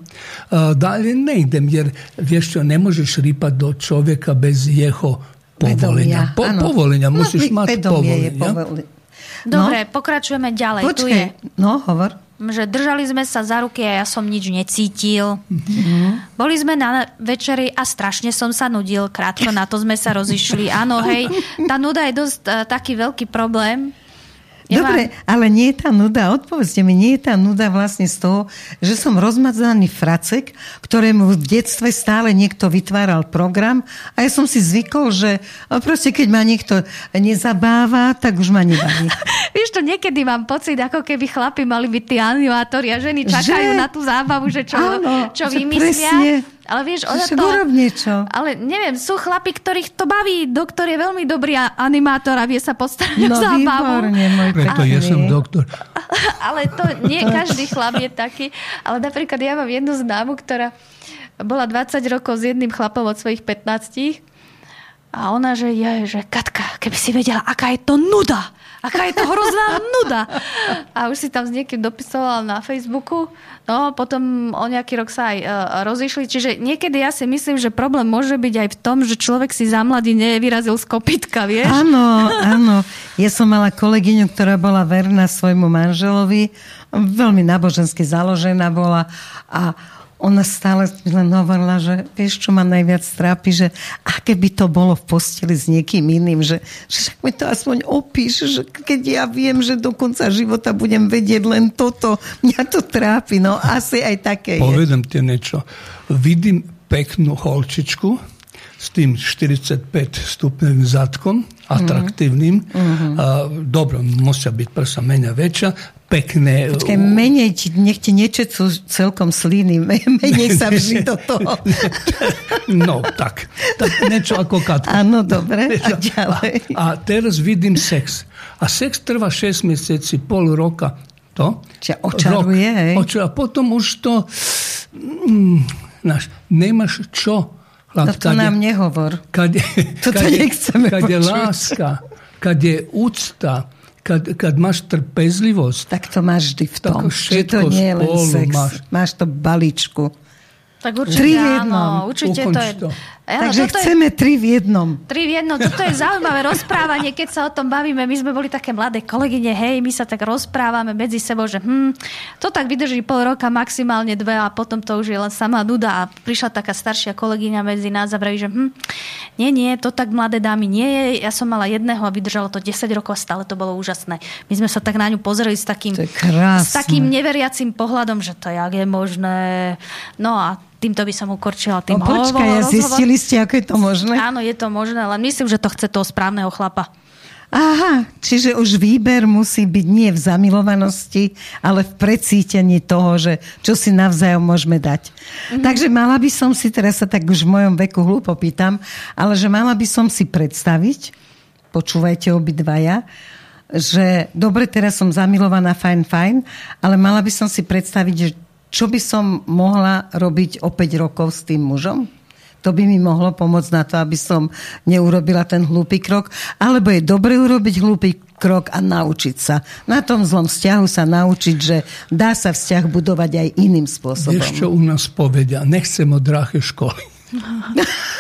Uh, dalje ne idem, jer vieš čo, ne možeš ripať do čovjeka bez jeho povolenia. Po, povolenia, musíš no, mať povolenia. Dobre, no? pokračujeme ďalej. Počkej, tu je, no hovor. Že držali sme sa za ruky a ja som nič necítil. Mm-hmm. Boli sme na večeri a strašne som sa nudil. Krátko na to sme sa rozišli. Áno, hej, tá nuda je dosť uh, taký veľký problém. Dobre, ale nie je tá nuda, odpovedzte mi, nie je tá nuda vlastne z toho, že som rozmazaný fracek, ktorému v detstve stále niekto vytváral program a ja som si zvykol, že proste keď ma niekto nezabáva, tak už ma nebaví. Vieš to, niekedy mám pocit, ako keby chlapi mali byť tí animátori a ženy čakajú že? na tú zábavu, že čo, Áno, čo vymyslia. Presne ale vieš, ona to... niečo. Ale neviem, sú chlapi, ktorých to baví. Doktor je veľmi dobrý animátor a vie sa postarať no, o zábavu. Výborne, môj Preto ja som doktor. Ale to nie každý chlap je taký. Ale napríklad ja mám jednu známu, ktorá bola 20 rokov s jedným chlapom od svojich 15 a ona, že je, že Katka, keby si vedela, aká je to nuda aká je to hrozná nuda. A už si tam s niekým dopisoval na Facebooku. No, potom o nejaký rok sa aj uh, rozišli. Čiže niekedy ja si myslím, že problém môže byť aj v tom, že človek si za mladý nevyrazil z kopytka, vieš? Áno, áno. Ja som mala kolegyňu, ktorá bola verná svojmu manželovi. Veľmi nábožensky založená bola a ona stále len hovorila, že vieš, čo ma najviac trápi, že aké by to bolo v posteli s niekým iným, že, že však mi to aspoň opíš, že keď ja viem, že do konca života budem vedieť len toto, mňa to trápi, no asi aj také Povedem je. ti niečo. Vidím peknú holčičku s tým 45 stupňovým zadkom, atraktívnym. Mm-hmm. A, dobro, musia byť prsa menej väčšia, pekné. Počkaj, menej ti, nech ti nečecú celkom sliny, menej sa vždy do toho. No, tak. tak niečo ako katka. Áno, dobre, a ďalej. A, a teraz vidím sex. A sex trvá 6 mesiaci, pol roka. To? Čiže očaruje, rok? Očaruje. A potom už to... Mm, naš, nemáš čo no to kade, nám nehovor. Kade, Toto kade, nechceme kade počuť. láska, kade úcta, kad, kad máš trpezlivosť. Tak to máš vždy v tom. Že to nie je len sex. Máš. máš to balíčku. Tak určite Tri áno, určite to je... To. Áno, Takže chceme je, tri v jednom. Tri v jednom. Toto je zaujímavé rozprávanie, keď sa o tom bavíme. My sme boli také mladé kolegyne, hej, my sa tak rozprávame medzi sebou, že hm, to tak vydrží pol roka, maximálne dve a potom to už je len sama nuda. A prišla taká staršia kolegyňa medzi nás a vraví, že hm, nie, nie, to tak mladé dámy nie je. Ja som mala jedného a vydržalo to 10 rokov a stále to bolo úžasné. My sme sa tak na ňu pozreli s takým, s takým neveriacím pohľadom, že to jak je možné. No a týmto by som ukorčila tým no, počkaj, ja zistili ste, ako je to možné? Áno, je to možné, len myslím, že to chce toho správneho chlapa. Aha, čiže už výber musí byť nie v zamilovanosti, ale v precítení toho, že čo si navzájom môžeme dať. Mm-hmm. Takže mala by som si, teraz sa tak už v mojom veku hlúpo pýtam, ale že mala by som si predstaviť, počúvajte obidvaja, že dobre, teraz som zamilovaná, fajn, fajn, ale mala by som si predstaviť, že čo by som mohla robiť o 5 rokov s tým mužom? To by mi mohlo pomôcť na to, aby som neurobila ten hlúpy krok. Alebo je dobre urobiť hlúpy krok a naučiť sa. Na tom zlom vzťahu sa naučiť, že dá sa vzťah budovať aj iným spôsobom. Vieš, čo u nás povedia? Nechcem od drahé školy.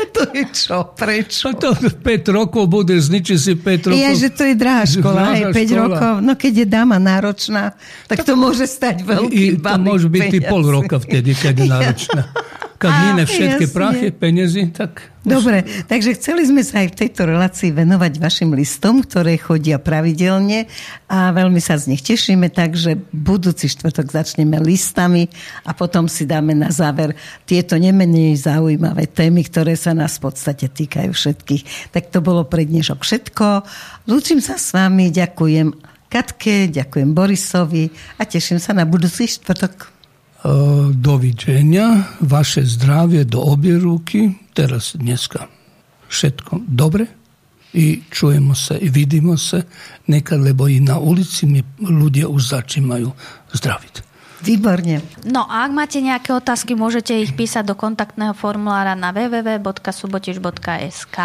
to je čo? Prečo? To 5 rokov bude, zničí si 5 rokov. Ja, že to je drahá škola, aj 5 škola. rokov. No keď je dáma náročná, tak to môže stať veľký I, To môže byť i pol roka vtedy, keď je náročná. Keď mine všetky jasne. prachy, peniazy, tak... Dobre, takže chceli sme sa aj v tejto relácii venovať vašim listom, ktoré chodia pravidelne a veľmi sa z nich tešíme, takže budúci štvrtok začneme listami a potom si dáme na záver tieto nemenej zaujímavé témy, ktoré sa nás v podstate týkajú všetkých. Tak to bolo pre dnešok všetko. Lúčim sa s vami, ďakujem Katke, ďakujem Borisovi a teším sa na budúci štvrtok. E, doviđenja, vaše zdravje do obje ruki, teraz dneska všetko dobre i čujemo se i vidimo se nekad, lebo i na ulici mi ľudia už začínajú zdraviť. Výborne. No a ak máte nejaké otázky, môžete ich písať do kontaktného formulára na www.subotiš.sk.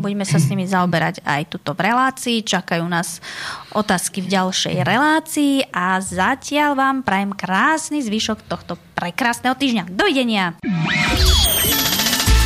Budeme sa s nimi zaoberať aj tuto v relácii. Čakajú nás otázky v ďalšej relácii a zatiaľ vám prajem krásny zvyšok tohto prekrásneho týždňa. Dovidenia!